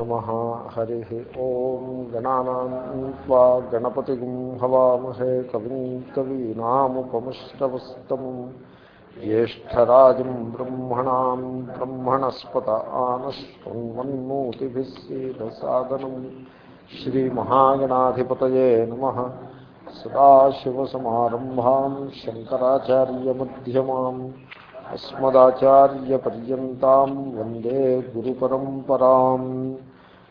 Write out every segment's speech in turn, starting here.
नमः हरिः ॐ गणानाम् त्वा गणपतिगुं हवामहे कविं कवीनामुपमश्रवस्तम् ज्येष्ठराजम् ब्रह्मणाम् ब्रह्मणस्पत आनश्वन्मन्मूतिभिः सीदसादनम् श्रीमहागणाधिपतये नमः सदाशिवसमारम्भाम् शङ्कराचार्यमध्यमाम् अस्मदाचार्यपर्यन्ताम् वन्दे गुरुपरम्पराम्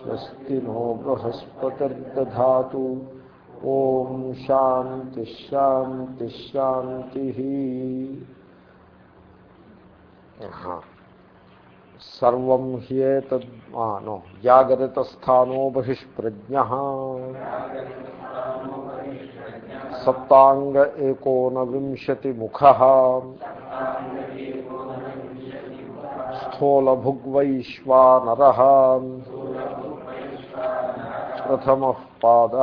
स्वस्ति नो बृहस्पतिर्दधातु ॐ शान्तिश्शान्तिश्शान्तिः सर्वं ह्येतद् नो जागरितस्थानो बहिष्प्रज्ञः। सप्ताङ्ग एकोनविंशतिमुखः। स्थूलभुग्वैश्वानरः। ప్రథమ పాద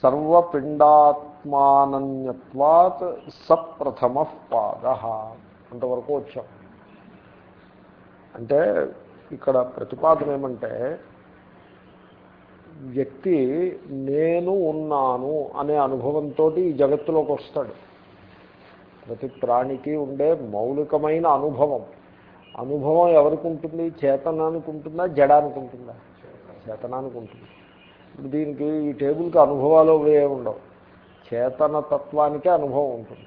సర్వపిండాత్మానన్యత్వాత్ సప్రథమ పాద అంతవరకు వచ్చాం। అంటే ఇక్కడ ప్రతిపాదన ఏమంటే వ్యక్తి నేను ఉన్నాను అనే అనుభవంతో ఈ జగత్తులోకి వస్తాడు ప్రతి ప్రాణికి ఉండే మౌలికమైన అనుభవం. అనుభవం ఎవరికి ఉంటుంది చేతనానికి ఉంటుందా జడానికి ఉంటుందా చేతనానికి ఉంటుంది ఇప్పుడు దీనికి ఈ టేబుల్కి అనుభవాలు ఏ ఉండవు. చేతన తత్వానికే అనుభవం ఉంటుంది.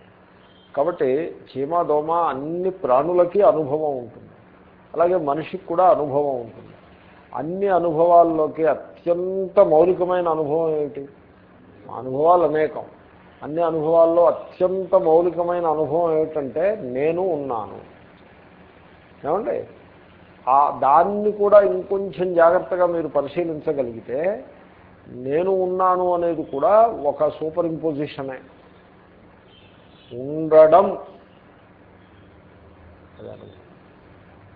కాబట్టి చీమ దోమ అన్ని ప్రాణులకి అనుభవం ఉంటుంది. అలాగే మనిషికి కూడా అనుభవం ఉంటుంది. అన్ని అనుభవాల్లోకి అత్యంత మౌలికమైన అనుభవం ఏమిటి? అనుభవాలు అనేకం. అన్ని అనుభవాల్లో అత్యంత మౌలికమైన అనుభవం ఏమిటంటే నేను ఉన్నాను. ఏమండి? ఆ దాన్ని కూడా ఇంకొంచెం జాగ్రత్తగా మీరు పరిశీలించగలిగితే నేను ఉన్నాను అనేది కూడా ఒక సూపర్ ఇంపోజిషనే ఉండడం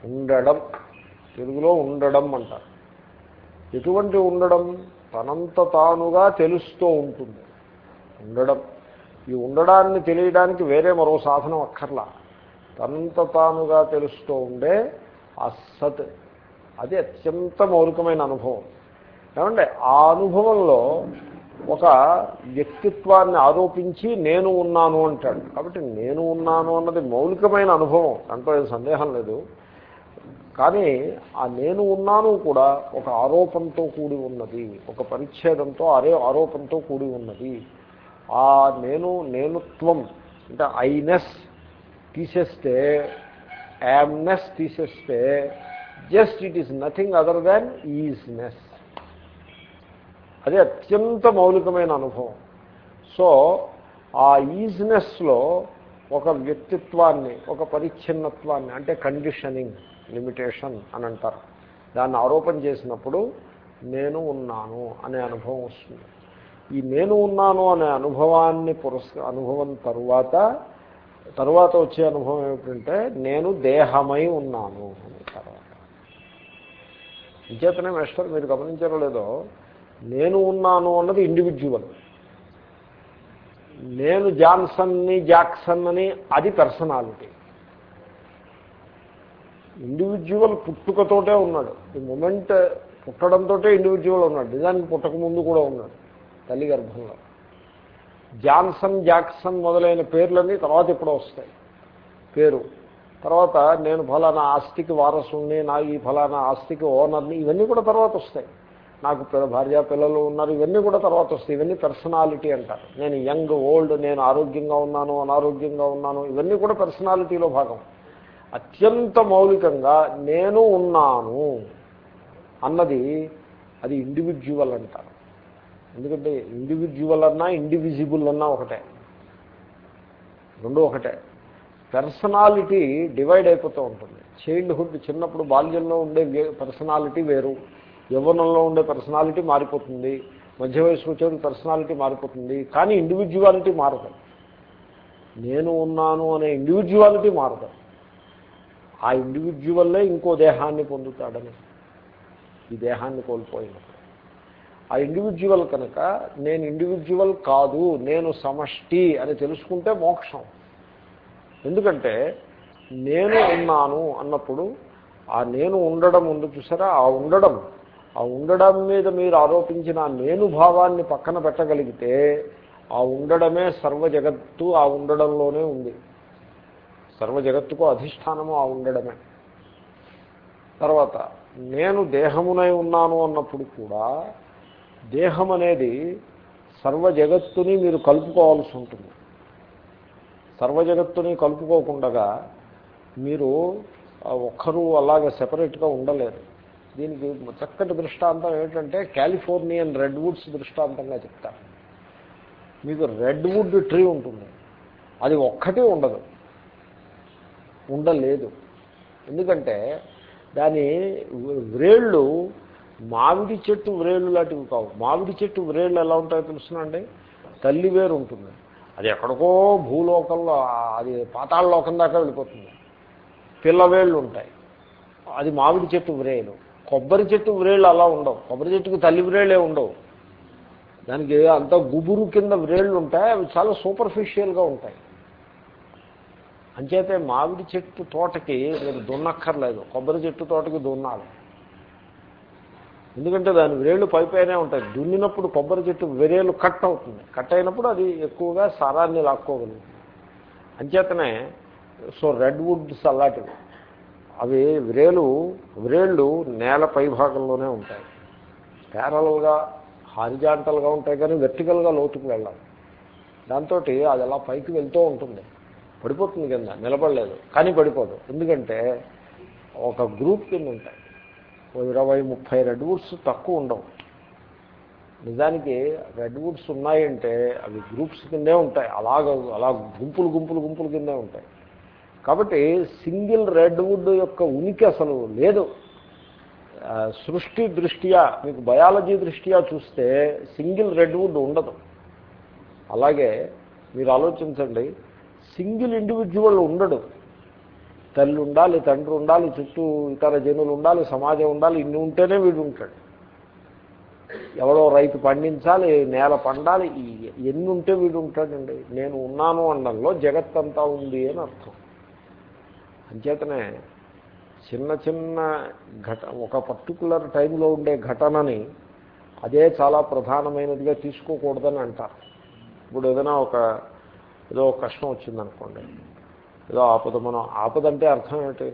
ఉండడం. తెలుగులో ఉండడం అంటారు. ఎటువంటి ఉండడం? తనంత తానుగా తెలుస్తూ ఉంటుంది. ఉండడం. ఈ ఉండడాన్ని తెలియడానికి వేరే మరో సాధనం అక్కర్లా. తనంత తానుగా తెలుస్తూ ఉండే ఆ సత్. అది అత్యంత మౌలికమైన అనుభవం. ఏమంటే ఆ అనుభవంలో ఒక వ్యక్తిత్వాన్ని ఆరోపించి నేను ఉన్నాను అంటాడు. కాబట్టి నేను ఉన్నాను అన్నది మౌలికమైన అనుభవం. దాంట్లో ఏం సందేహం లేదు. కానీ ఆ నేను ఉన్నాను కూడా ఒక ఆరోపంతో కూడి ఉన్నది. ఒక పరిచ్ఛేదంతో అరే ఆరోపంతో కూడి ఉన్నది. ఆ నేను నేనుత్వం అంటే ఐనెస్ తీసేస్తే యామ్నెస్ తీసేస్తే just it is nothing other than isness అది అత్యంత మౌలికమైన అనుభవం. సో ఆ ఈజ్నెస్లో ఒక వ్యక్తిత్వాన్ని ఒక పరిచ్ఛిన్నత్వాన్ని అంటే కండిషనింగ్ లిమిటేషన్ అని అంటారు. దాన్ని ఆరోపణ చేసినప్పుడు నేను ఉన్నాను అనే అనుభవం వస్తుంది. ఈ నేను ఉన్నాను అనే అనుభవాన్ని పురస్క అనుభవం తరువాత తర్వాత వచ్చే అనుభవం ఏమిటంటే నేను దేహమై ఉన్నాను అనే తర్వాత. విచేతనే మేస్టర్ మీరు గమనించారో లేదో నేను ఉన్నాను అన్నది ఇండివిజువల్ నేను జాన్సన్ని జాక్సన్ అని అది పర్సనాలిటీ ఇండివిజువల్ పుట్టుకతోటే ఉన్నాడు. ఈ మూమెంట్ పుట్టడంతో ఇండివిజువల్ ఉన్నాడు. నిజానికి పుట్టక ముందు కూడా ఉన్నాడు. తల్లి గర్భంలో. జాన్సన్ జాక్సన్ మొదలైన పేర్లన్నీ తర్వాత ఇప్పుడు వస్తాయి. పేరు. తర్వాత నేను ఫలానా ఆస్తికి వారసుని నా ఈ ఫలానా ఆస్తికి ఓనర్ని ఇవన్నీ కూడా తర్వాత వస్తాయి. నాకు భార్య పిల్లలు ఉన్నారు ఇవన్నీ కూడా తర్వాత వస్తాయి. ఇవన్నీ పర్సనాలిటీ అంటారు. నేను యంగ్ ఓల్డ్ నేను ఆరోగ్యంగా ఉన్నాను అనారోగ్యంగా ఉన్నాను ఇవన్నీ కూడా పర్సనాలిటీలో భాగం. అత్యంత మౌలికంగా నేను ఉన్నాను అన్నది అది ఇండివిజువల్ అంటారు. ఎందుకంటే ఇండివిజువల్ అన్నా ఇండివిజిబుల్ అన్నా ఒకటే. రెండు ఒకటే. పర్సనాలిటీ డివైడ్ అయిపోతూ ఉంటుంది. చైల్డ్హుడ్ చిన్నప్పుడు బాల్యంలో ఉండే పర్సనాలిటీ వేరు. యవ్వనంలో ఉండే పర్సనాలిటీ మారిపోతుంది. మధ్య వయసు వచ్చేది పర్సనాలిటీ మారిపోతుంది. కానీ ఇండివిజువాలిటీ మారదు. నేను ఉన్నాను అనే ఇండివిజువాలిటీ మారదు. ఆ ఇండివిజువల్లే ఇంకో దేహాన్ని పొందుతాడని. ఈ దేహాన్ని కోల్పోయిన ఆ ఇండివిజువల్ కనుక నేను ఇండివిజువల్ కాదు నేను సమష్టి అని తెలుసుకుంటే మోక్షం. ఎందుకంటే నేను ఉన్నాను అన్నప్పుడు ఆ నేను ఉండడం ఉంది చూసారా? ఆ ఉండడం ఆ ఉండడం మీద మీరు ఆరోపించిన నేను భావాన్ని పక్కన పెట్టగలిగితే ఆ ఉండడమే సర్వ జగత్తు ఆ ఉండడంలోనే ఉంది. సర్వ జగత్తుకు అధిష్టానము ఆ ఉండడమే. తర్వాత నేను దేహమునై ఉన్నాను అన్నప్పుడు కూడా దేహం అనేది సర్వ జగత్తుని మీరు కలుపుకోవాల్సి ఉంటుంది. సర్వ జగత్తుని కలుపుకోకుండా మీరు ఒక్కరు ఒక్కరూ అలాగే సెపరేట్గా ఉండలేరు. దీనికి చక్కటి దృష్టాంతం ఏమిటంటే కాలిఫోర్నియన్ రెడ్ వుడ్స్ దృష్టాంతంగా చెప్తాను మీకు రెడ్ వుడ్ ట్రీ ఉంటుంది. అది ఒక్కటే ఉండదు. ఉండలేదు. ఎందుకంటే దాని వ్రేళ్ళు మామిడి చెట్టు వ్రేళ్ళు లాంటివి కావు. మామిడి చెట్టు వ్రేళ్ళు ఎలా ఉంటాయో తెలుసునండి? తల్లి వేరు ఉంటుంది. అది ఎక్కడికో భూలోకంలో అది పాతాళ లోకం దాకా వెళ్ళిపోతుంది. పిల్లవేళ్ళు ఉంటాయి. అది మామిడి చెట్టు వ్రేలు. కొబ్బరి చెట్టు వ్రేళ్ళు అలా ఉండవు. కొబ్బరి చెట్టుకు తల్లి వ్రేళ్ళే ఉండవు. దానికి అంత గుబురు కింద వ్రేళ్ళు ఉంటాయి. అవి చాలా సూపర్ఫిషియల్గా ఉంటాయి. అంచేతే మామిడి చెట్టు తోటకి మీరు దున్నక్కర్లేదు. కొబ్బరి చెట్టు తోటకి దున్నాలి. ఎందుకంటే దాని వేళ్ళు పైపైనే ఉంటాయి. దున్నినప్పుడు కొబ్బరి చెట్టు వేరేళ్ళు కట్ అవుతుంది. కట్ అయినప్పుడు అది ఎక్కువగా సారాన్ని లాక్కోగలుగుతుంది అంచేతనే సో రెడ్ వుడ్స్ అలాంటివి. అవి వ్రేలు వ్రేళ్ళు నేల పై భాగంలోనే ఉంటాయి. ప్యారలల్గా హారిజాంటల్గా ఉంటాయి కానీ వెర్టికల్గా లోతుకు వెళ్ళాలి. దాంతో అది అలా పైకి వెళ్తూ ఉంటుంది. పడిపోతుంది కింద. నిలబడలేదు. కానీ పడిపోదు. ఎందుకంటే ఒక గ్రూప్ కింద ఉంటాయి. ఓ ఇరవై ముప్పై రెడ్ వుడ్స్ తక్కువ ఉండవు. నిజానికి రెడ్ వుడ్స్ ఉన్నాయంటే అవి గ్రూప్స్ కిందే ఉంటాయి. అలాగ అలా గుంపులు గుంపులు గుంపులు కిందే ఉంటాయి. కాబట్టి సింగిల్ రెడ్వుడ్ యొక్క ఉనికి అసలు లేదు. సృష్టి దృష్ట్యా మీకు బయాలజీ దృష్ట్యా చూస్తే సింగిల్ రెడ్వుడ్ ఉండదు. అలాగే మీరు ఆలోచించండి సింగిల్ ఇండివిజువల్ ఉండడు. తల్లి ఉండాలి తండ్రి ఉండాలి చుట్టూ ఇతర జనులు ఉండాలి సమాజం ఉండాలి ఇన్ని ఉంటేనే వీడు ఉంటాడు. ఎవరో రైతు పండించాలి నేల పండాలి ఎన్ని ఉంటే వీడు ఉంటాడండి. నేను ఉన్నాను అనడంలో జగత్తంతా ఉంది అని అర్థం. అంచేతనే చిన్న చిన్న ఘట ఒక పర్టికులర్ టైంలో ఉండే ఘటనని అదే చాలా ప్రధానమైనదిగా తీసుకోకూడదని అంటారు. ఇప్పుడు ఏదైనా ఒక ఏదో కష్టం వచ్చిందనుకోండి. ఏదో ఆపద మనం ఆపద అంటే అర్థం ఏమిటి?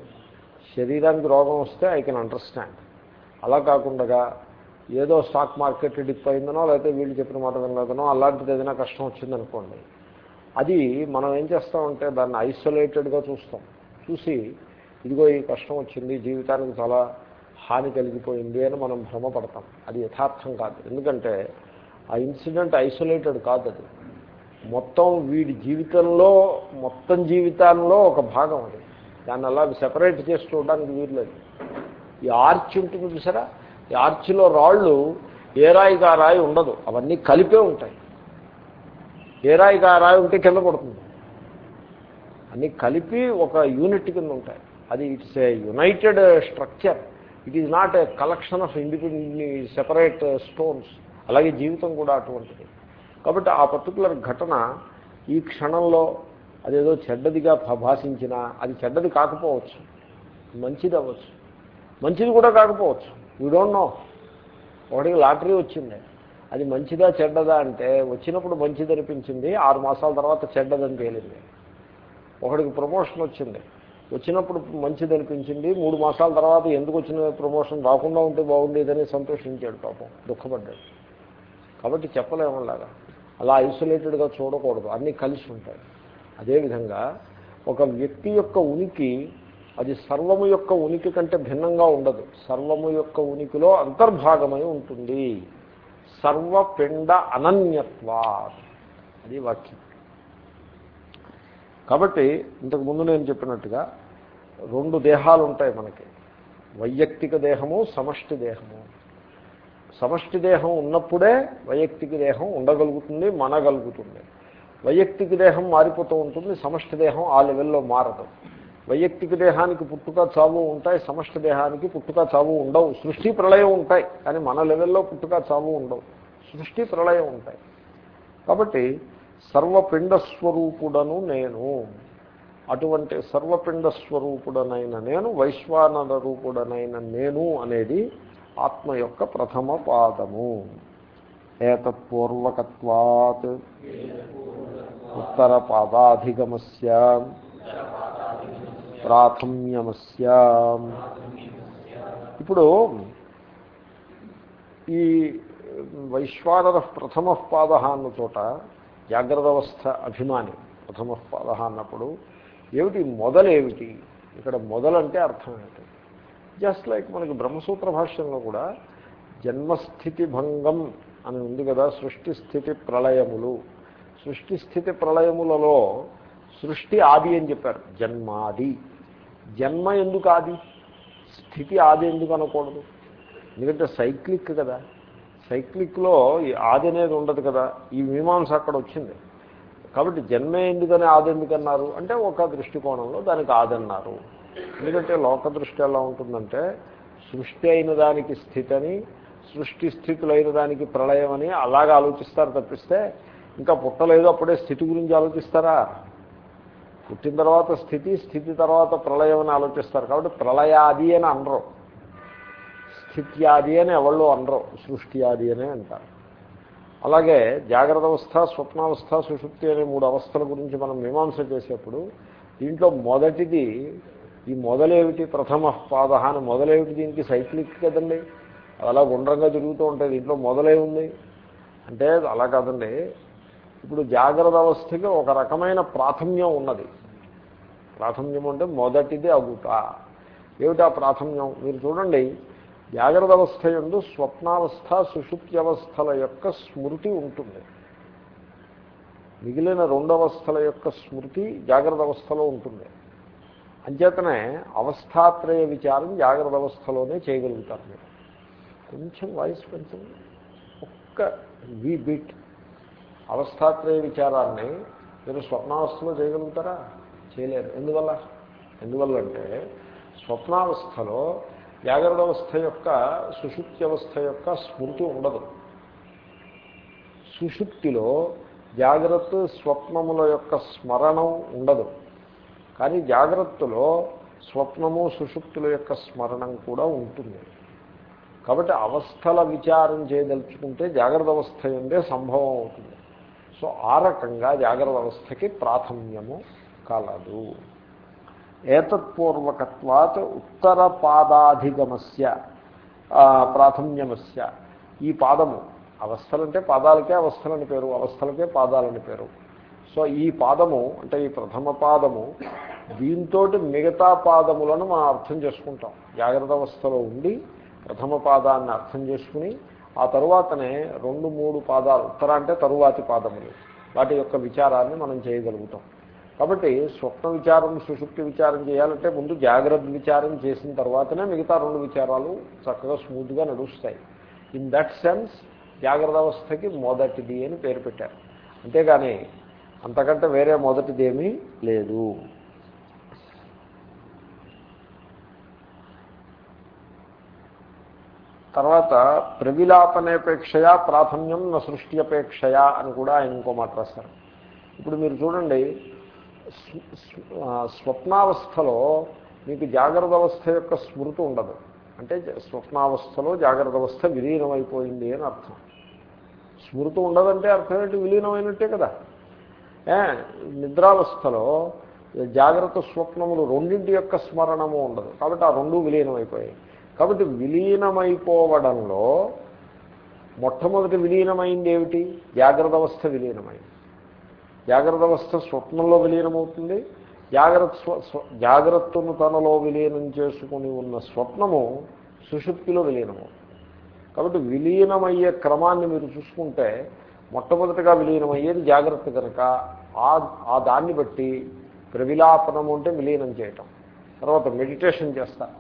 శరీరానికి రోగం వస్తే ఐ కెన్ అండర్స్టాండ్ అలా కాకుండా ఏదో స్టాక్ మార్కెట్ డిప్ అయిందనో లేకపోతే వీళ్ళు చెప్పిన మాట వినలేదనో అలాంటిది ఏదైనా కష్టం వచ్చిందనుకోండి అది మనం ఏం చేస్తామంటే దాన్ని ఐసోలేటెడ్గా చూస్తాం. చూసి ఇదిగో ఈ కష్టం వచ్చింది జీవితానికి చాలా హాని కలిగిపోయింది అని మనం భ్రమపడతాం. అది యథార్థం కాదు. ఎందుకంటే ఆ ఇన్సిడెంట్ ఐసోలేటెడ్ కాదు అది మొత్తం వీడి జీవితంలో మొత్తం జీవితాల్లో ఒక భాగం అది. దాన్ని అలా సెపరేట్ చేసి చూడడానికి వీల్లేదు. ఈ ఆర్చ్ ఉంటుంది చూసారా? ఈ ఆర్చ్లో రాళ్ళు ఏ రాయిగా రాయి ఉండదు. అవన్నీ కలిపే ఉంటాయి. ఏ రాయిగా రాయి ఉంటే కింద పడుతుంది. అన్నీ కలిపి ఒక యూనిట్ కింద ఉంటాయి. అది it's a united structure it is not a collection of independent separate stones అలాగే జీవితం కూడా అటువంటిది. కాబట్టి ఆ పర్టికులర్ ఘటన ఈ క్షణంలో అదేదో చెడ్డదిగా భా- భాషించినా అది చెడ్డది కాకపోవచ్చు. మంచిది అవ్వచ్చు. మంచిది కూడా కాకపోవచ్చు. యూ డోంట్ నో ఒకటికి లాటరీ వచ్చింది. అది మంచిదా చెడ్డదా అంటే వచ్చినప్పుడు మంచిది అనిపించింది ఆరు మాసాల తర్వాత చెడ్డదని తేలింది. ఒకడికి ప్రమోషన్ వచ్చింది. వచ్చినప్పుడు మంచిది అనిపించింది మూడు మాసాల తర్వాత ఎందుకు వచ్చిన ప్రమోషన్ రాకుండా ఉంటే బాగుండేదని సంతోషించాడు పాపం దుఃఖపడ్డాడు. కాబట్టి చెప్పలేమలాగా అలా ఐసోలేటెడ్గా చూడకూడదు. అన్నీ కలిసి ఉంటాయి. అదేవిధంగా ఒక వ్యక్తి యొక్క ఉనికి అది సర్వము యొక్క ఉనికి కంటే భిన్నంగా ఉండదు. సర్వము యొక్క ఉనికిలో అంతర్భాగమై ఉంటుంది. సర్వపిండ అనన్యత్వా అది వాక్యం. కాబట్టి ఇంతకు ముందు నేను చెప్పినట్టుగా రెండు దేహాలు ఉంటాయి మనకి. వైయక్తిక దేహము సమష్టి దేహము. సమష్టి దేహం ఉన్నప్పుడే వైయక్తిక దేహం ఉండగలుగుతుంది మనగలుగుతుంది. వైయక్తిక దేహం మారిపోతూ ఉంటుంది సమష్టి దేహం ఆ లెవెల్లో మారదు. వైయక్తిక దేహానికి పుట్టుక చావు ఉంటాయి సమష్టి దేహానికి పుట్టుక చావు ఉండవు. సృష్టి ప్రళయం ఉంటాయి కానీ మన లెవెల్లో పుట్టుక చావు ఉండవు. సృష్టి ప్రళయం ఉంటాయి. కాబట్టి సర్వపిండ స్వరూపుడను నేను అటువంటి సర్వపిండ స్వరూపుడనైన నేను వైశ్వానర రూపుడనైన నేను అనేది ఆత్మ యొక్క ప్రథమ పాదము. ఏతత్పూర్వకత్వాత్. ఉత్తర పాదాధిగమస్య. ప్రాథమ్యమస్య. ఇప్పుడు ఈ వైశ్వానర ప్రథమ పాద అన్న చోట జాగ్రత్త అవస్థ అభిమాని ప్రథమ పాద అన్నప్పుడు ఏమిటి? మొదలేమిటి? ఇక్కడ మొదలంటే అర్థం ఏంటి? జస్ట్ లైక్ మనకి బ్రహ్మసూత్ర భాష్యంలో కూడా జన్మస్థితి భంగం అని ఉంది కదా సృష్టి స్థితి ప్రళయములు. సృష్టి స్థితి ప్రళయములలో సృష్టి ఆది అని చెప్పారు జన్మాది. జన్మ ఎందుకు ఆది? స్థితి ఆది ఎందుకు అనకూడదు? ఎందుకంటే సైక్లిక్ కదా. సైక్లిక్లో ఈ ఆది అనేది ఉండదు కదా ఈ మీమాంస అక్కడ వచ్చింది. కాబట్టి జన్మే ఎందుకని ఆది ఎందుకన్నారు? అంటే ఒక దృష్టికోణంలో దానికి ఆదన్నారు. ఎందుకంటే లోక దృష్టి ఎలా ఉంటుందంటే సృష్టి అయిన దానికి స్థితి అని సృష్టి స్థితులైన దానికి ప్రళయం అని అలాగా ఆలోచిస్తారు తప్పిస్తే ఇంకా పుట్టలేదు అప్పుడే స్థితి గురించి ఆలోచిస్తారా? పుట్టిన తర్వాత స్థితి స్థితి తర్వాత ప్రళయం అని ఆలోచిస్తారు. కాబట్టి ప్రళయాది అని అనరు. స్థిత్యాది అని ఎవళ్ళు అనరు. సృష్టి ఆది అని అంటారు. అలాగే జాగ్రత్త అవస్థ స్వప్నావస్థ సుషుప్తి అనే మూడు అవస్థల గురించి మనం మీమాంస చేసేప్పుడు దీంట్లో మొదటిది ఈ మొదలేమిటి ప్రథమ పాద అని మొదలేమిటి దీనికి సైక్లిక్ కదండి? అది అలా గుండ్రంగా తిరుగుతూ ఉంటాయి దీంట్లో మొదలే ఉంది. అంటే అలా కాదండి. ఇప్పుడు జాగ్రత్త అవస్థకి ఒక రకమైన ప్రాథమ్యం ఉన్నది. ప్రాథమ్యం అంటే మొదటిది అగుట. ఏమిటా ప్రాథమ్యం? మీరు చూడండి. జాగ్రత్త అవస్థ ఎందు స్వప్నావస్థ సుషుప్త్యవస్థల యొక్క స్మృతి ఉంటుంది. మిగిలిన రెండవస్థల యొక్క స్మృతి జాగ్రత్త అవస్థలో ఉంటుంది. అంచేతనే అవస్థాత్రయ విచారం జాగ్రత్త అవస్థలోనే చేయగలుగుతారు మీరు. కొంచెం వాయిస్ పెంచండి ఒక్క వి బిట్ అవస్థాత్రయ విచారాన్ని మీరు స్వప్నావస్థలో చేయగలుగుతారా? చేయలేరు. ఎందువల్ల? ఎందువల్ల అంటే స్వప్నావస్థలో జాగ్రత్త అవస్థ యొక్క సుషుప్తి అవస్థ యొక్క స్మృతి ఉండదు. సుషుప్తిలో జాగ్రత్త స్వప్నముల యొక్క స్మరణం ఉండదు. కానీ జాగ్రత్తలో స్వప్నము సుషుప్తుల యొక్క స్మరణం కూడా ఉంటుంది. కాబట్టి అవస్థల విచారం చేయదలుచుకుంటే జాగ్రత్త అవస్థ ఉండే సంభవం అవుతుంది. సో ఆ రకంగా జాగ్రత్త అవస్థకి ప్రాథమ్యము కలదు. ఏతత్పూర్వకత్వాత్ ఉత్తర పాదాధిగమస్య ప్రాథమ్యమస్య. ఈ పాదము అవస్థలంటే పాదాలకే అవస్థలని పేరు అవస్థలకే పాదాలని పేరు. సో ఈ పాదము అంటే ఈ ప్రథమ పాదము దీంతో మిగతా పాదములను మనం అర్థం చేసుకుంటాం. జాగ్రత్త అవస్థలో ఉండి ప్రథమ పాదాన్ని అర్థం చేసుకుని ఆ తరువాతనే రెండు మూడు పాదాలు ఉత్తర అంటే తరువాతి పాదములు వాటి యొక్క విచారాన్ని మనం చేయగలుగుతాం. కాబట్టి స్వప్న విచారం సుషుప్తి విచారం చేయాలంటే ముందు జాగ్రత్త విచారం చేసిన తర్వాతనే మిగతా రెండు విచారాలు చక్కగా స్మూత్గా నడుస్తాయి. ఇన్ దట్ సెన్స్ జాగ్రత్త అవస్థకి మొదటిది అని పేరు పెట్టారు. అంతేగాని అంతకంటే వేరే మొదటిదేమీ లేదు. తర్వాత ప్రవిలాపనేపేక్షయా ప్రాథమ్యం న సృష్టి అపేక్షయా అని కూడా ఆయన ఇంకో మాట రాస్తారు ఇప్పుడు మీరు చూడండి స్వప్నావస్థలో మీకు జాగ్రత్త అవస్థ యొక్క స్మృతి ఉండదు. అంటే స్వప్నావస్థలో జాగ్రత్త అవస్థ విలీనమైపోయింది అని అర్థం. స్మృతి ఉండదంటే అర్థం ఏంటి? విలీనమైనట్టే కదా. నిద్రావస్థలో జాగ్రత్త స్వప్నములు రెండింటి యొక్క స్మరణము ఉండదు. కాబట్టి ఆ రెండు విలీనమైపోయాయి. కాబట్టి విలీనమైపోవడంలో మొట్టమొదటి విలీనమైంది ఏమిటి? జాగ్రత్త అవస్థ విలీనమైంది. జాగ్రత్త అవస్థ స్వప్నంలో విలీనమవుతుంది. జాగ్రత్త స్వ జాగ్రత్తను తనలో విలీనం చేసుకుని ఉన్న స్వప్నము సుషుప్తిలో విలీనమవుతుంది. కాబట్టి విలీనమయ్యే క్రమాన్ని మీరు చూసుకుంటే మొట్టమొదటిగా విలీనమయ్యేది జాగ్రత్త కనుక ఆ దాన్ని బట్టి ప్రవిలాపనము అంటే విలీనం చేయటం. తర్వాత మెడిటేషన్ చేస్తారు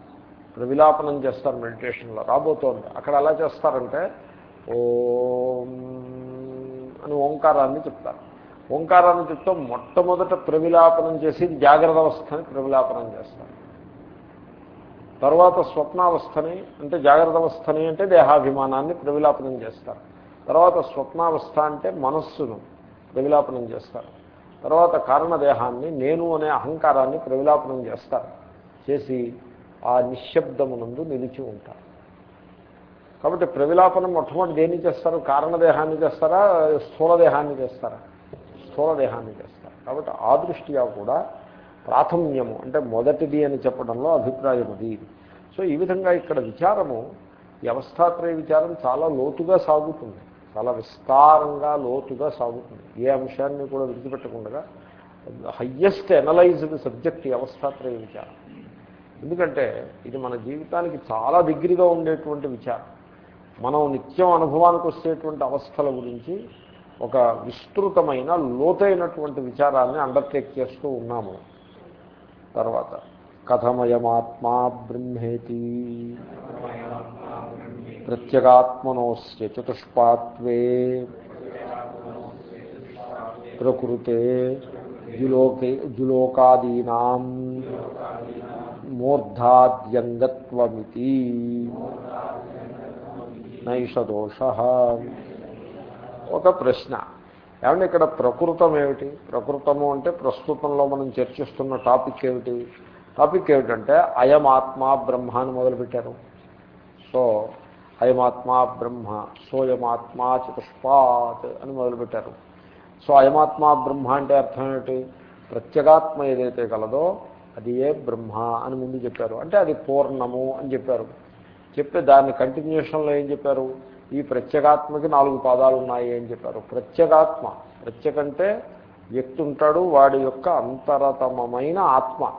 ప్రవిలాపనం చేస్తారు మెడిటేషన్లో. రాబోతోంది. అక్కడ ఎలా చేస్తారంటే ఓం అని ఓంకారాన్ని చెప్తారు. ఓంకారాన్ని చెప్తాం మొట్టమొదట ప్రవిలాపనం చేసి జాగ్రత్త అవస్థని ప్రవిలాపనం చేస్తారు. తర్వాత స్వప్నావస్థని అంటే జాగ్రత్త అవస్థని అంటే దేహాభిమానాన్ని ప్రవిలాపనం చేస్తారు. తర్వాత స్వప్నావస్థ అంటే మనస్సును ప్రవిలాపనం చేస్తారు. తర్వాత కారణదేహాన్ని నేను అనే అహంకారాన్ని ప్రవిలాపనం చేస్తారు. చేసి ఆ నిశ్శబ్దమునందు నిలిచి ఉంటారు. కాబట్టి ప్రవిలాపనం మొట్టమొదటి దేన్ని చేస్తారు? కారణదేహాన్ని చేస్తారా? స్థూలదేహాన్ని చేస్తారా? స్థూలదేహాన్ని చేస్తారు. కాబట్టి ఆ దృష్ట్యా కూడా ప్రాథమ్యము అంటే మొదటిది అని చెప్పడంలో అభిప్రాయం అది సో ఈ విధంగా ఇక్కడ విచారము వ్యవస్థాత్రయ విచారం చాలా లోతుగా సాగుతుంది. చాలా విస్తారంగా లోతుగా సాగుతుంది. ఏ అంశాన్ని కూడా విడిచిపెట్టకుండా హయ్యెస్ట్ ఎనలైజ్డ్ సబ్జెక్ట్ ఈ అవస్థాత్రయ విచారం. ఎందుకంటే ఇది మన జీవితానికి చాలా దగ్గరగా ఉండేటువంటి విచారం. మనం నిత్యం అనుభవానికి వచ్చేటువంటి అవస్థల గురించి ఒక విస్తృతమైన లోతైనటువంటి విచారాన్ని అండర్టేక్ చేస్తూ ఉన్నాము. తర్వాత కథమయమాత్మా బ్రహ్మేతి. ప్రత్యేగాత్మనోస్య చతుష్పాత్వే. ప్రకృతే జులోకే జులోకాదీనాం మూర్ధాద్యంగత్వమితి. నైషదోష ఒక ప్రశ్న. ఏమంటే ఇక్కడ ప్రకృతం ఏమిటి ప్రకృతము అంటే ప్రస్తుతంలో మనం చర్చిస్తున్న టాపిక్ ఏమిటి? టాపిక్ ఏమిటంటే అయమాత్మా ఆత్మ బ్రహ్మాన్ని మొదలుపెట్టారు. సో అయమాత్మా బ్రహ్మ సోయమాత్మా చతుష్పాత్ అని మొదలుపెట్టారు. సో అయమాత్మా బ్రహ్మ అంటే అర్థం ఏమిటి? ప్రత్యేగాత్మ ఏదైతే కలదో అది ఏ బ్రహ్మ అని ముందు చెప్పారు. అంటే అది పూర్ణము అని చెప్పారు. చెప్పి దాని కంటిన్యూషన్లో ఏం చెప్పారు? ఈ ప్రత్యేగాత్మకి నాలుగు పాదాలు ఉన్నాయి అని చెప్పారు. ప్రత్యేగాత్మ. ప్రత్యేకంటే వ్యక్తి ఉంటాడు వాడి యొక్క అంతరతమమైన ఆత్మ.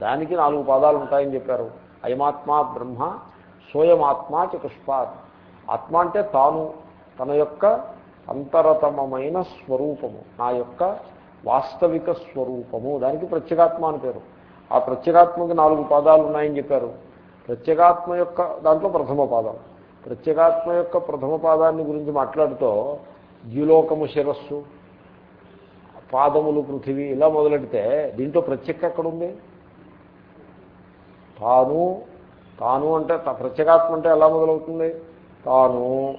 దానికి నాలుగు పాదాలు ఉంటాయని చెప్పారు. అయమాత్మ బ్రహ్మ సోయమాత్మ చతుష్పాత్. ఆత్మ అంటే తాను తన యొక్క అంతరతమమైన స్వరూపము నా యొక్క వాస్తవిక స్వరూపము. దానికి ప్రత్యేగాత్మ అని పేరు. ఆ ప్రత్యేగాత్మకి నాలుగు పాదాలు ఉన్నాయని చెప్పారు. ప్రత్యేగాత్మ యొక్క దాంట్లో ప్రథమ పాదం. ప్రత్యేగాత్మ యొక్క ప్రథమ పాదాన్ని గురించి మాట్లాడుతూ ద్యులోకము శిరస్సు పాదములు పృథివీ ఇలా మొదలెడితే దీంట్లో ప్రత్యేక ఎక్కడుంది? తాను తాను అంటే ప్రత్యేగాత్మ అంటే ఎలా మొదలవుతుంది? తాను.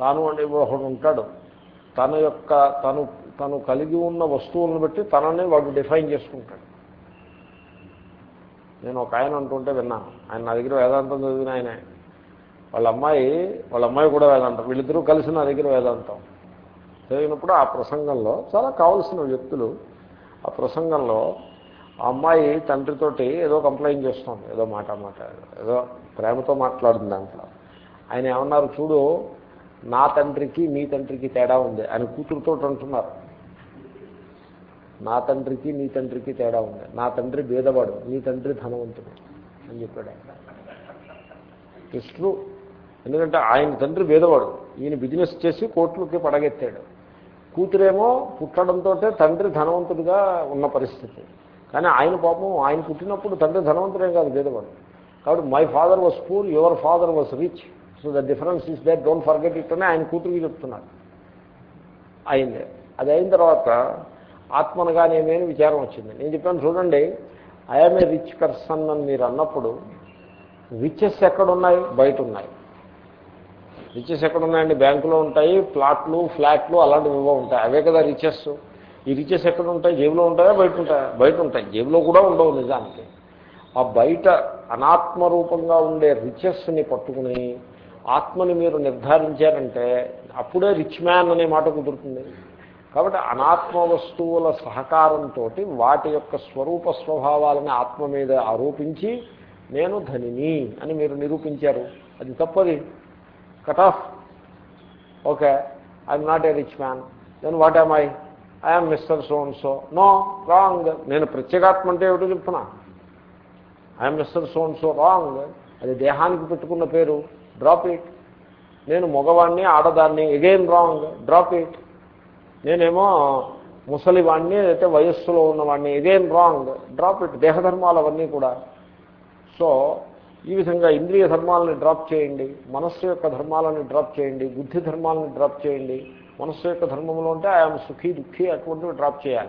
తాను అంటే ఒకడు ఉంటాడు. తన యొక్క తను తను కలిగి ఉన్న వస్తువులను బట్టి తనని వాడు డిఫైన్ చేసుకుంటాడు. నేను ఒక ఆయన అంటుంటే విన్నాను. ఆయన నా దగ్గర వేదాంతం చదివిన ఆయనే. వాళ్ళ అమ్మాయి వాళ్ళ అమ్మాయి కూడా వేదాంతం. వీళ్ళిద్దరూ కలిసి నా దగ్గర వేదాంతం. చదివినప్పుడు ఆ ప్రసంగంలో చాలా కావలసిన వ్యక్తులు ఆ ప్రసంగంలో ఆ అమ్మాయి తండ్రితోటి ఏదో కంప్లైంట్ చేస్తుంది ఏదో మాట మాట ఏదో ప్రేమతో మాట్లాడుతుంది దాంట్లో. ఆయన ఏమన్నారు చూడు నా తండ్రికి మీ తండ్రికి తేడా ఉంది. ఆయన కూతురుతో అంటున్నారు. నా తండ్రికి నీ తండ్రికి తేడా ఉంది. నా తండ్రి భేదవాడు నీ తండ్రి ధనవంతుడు. అని చెప్పాడు ఆయన. ట్రూ ఎందుకంటే ఆయన తండ్రి భేదవాడు ఈయన బిజినెస్ చేసి కోట్లకి పడగెత్తాడు. కూతురేమో పుట్టడంతో తండ్రి ధనవంతుడిగా ఉన్న పరిస్థితి. కానీ ఆయన పాపం ఆయన పుట్టినప్పుడు తండ్రి ధనవంతుడే కాదు భేదవాడు కాబట్టి my father was poor your father was rich so the difference is that don't forget it అని ఆయన కూతురికి చెప్తున్నాడు అయింది. అది అయిన తర్వాత ఆత్మనగానేమే అని విచారం వచ్చింది. నేను చెప్పాను చూడండి ఐఎమ్ ఏ రిచ్ పర్సన్ అని మీరు అన్నప్పుడు రిచెస్ ఎక్కడున్నాయి? బయట ఉన్నాయి రిచెస్ ఎక్కడున్నాయండి? బ్యాంకులో ఉంటాయి ప్లాట్లు ఫ్లాట్లు అలాంటివి ఇవ్వ ఉంటాయి. అవే కదా రిచెస్ ఈ రిచెస్ ఎక్కడ ఉంటాయి? జేబులో ఉంటాయా? బయట ఉంటాయా? బయట ఉంటాయి. జేబులో కూడా ఉండవు నిజానికి. ఆ బయట అనాత్మరూపంగా ఉండే రిచెస్ని పట్టుకుని ఆత్మని మీరు నిర్ధారించారంటే అప్పుడే రిచ్ మ్యాన్ అనే మాట కుదురుతుంది. కాబట్టి అనాత్మ వస్తువుల సహకారంతో వాటి యొక్క స్వరూప స్వభావాలని ఆత్మ మీద ఆరోపించి నేను ధనిని అని మీరు నిరూపించారు. అది తప్పది. Cut off. Okay. I'm not a rich man. Then what am I? I'm Mr so and so no wrong నేను ప్రత్యేగాత్మ అంటే ఏమిటో చెప్తున్నా. I'm Mr so and so wrong అది దేహానికి పెట్టుకున్న పేరు. డ్రాప్ ఇట్ నేను మగవాణ్ణి ఆడదాన్ని ఎగైన్ రాంగ్ డ్రాప్ ఇట్ నేనేమో ముసలివాణ్ణి అయితే వయస్సులో ఉన్నవాడిని ఇదేం రాంగ్ డ్రాప్ ఇట్ దేహధర్మాలు అవన్నీ కూడా. సో ఈ విధంగా ఇంద్రియ ధర్మాలని డ్రాప్ చేయండి. మనస్సు యొక్క ధర్మాలని డ్రాప్ చేయండి. బుద్ధి ధర్మాలని డ్రాప్ చేయండి. మనస్సు యొక్క ధర్మములు అంటే ఐఎమ్ సుఖీ దుఃఖీ అటువంటివి డ్రాప్ చేయాలి.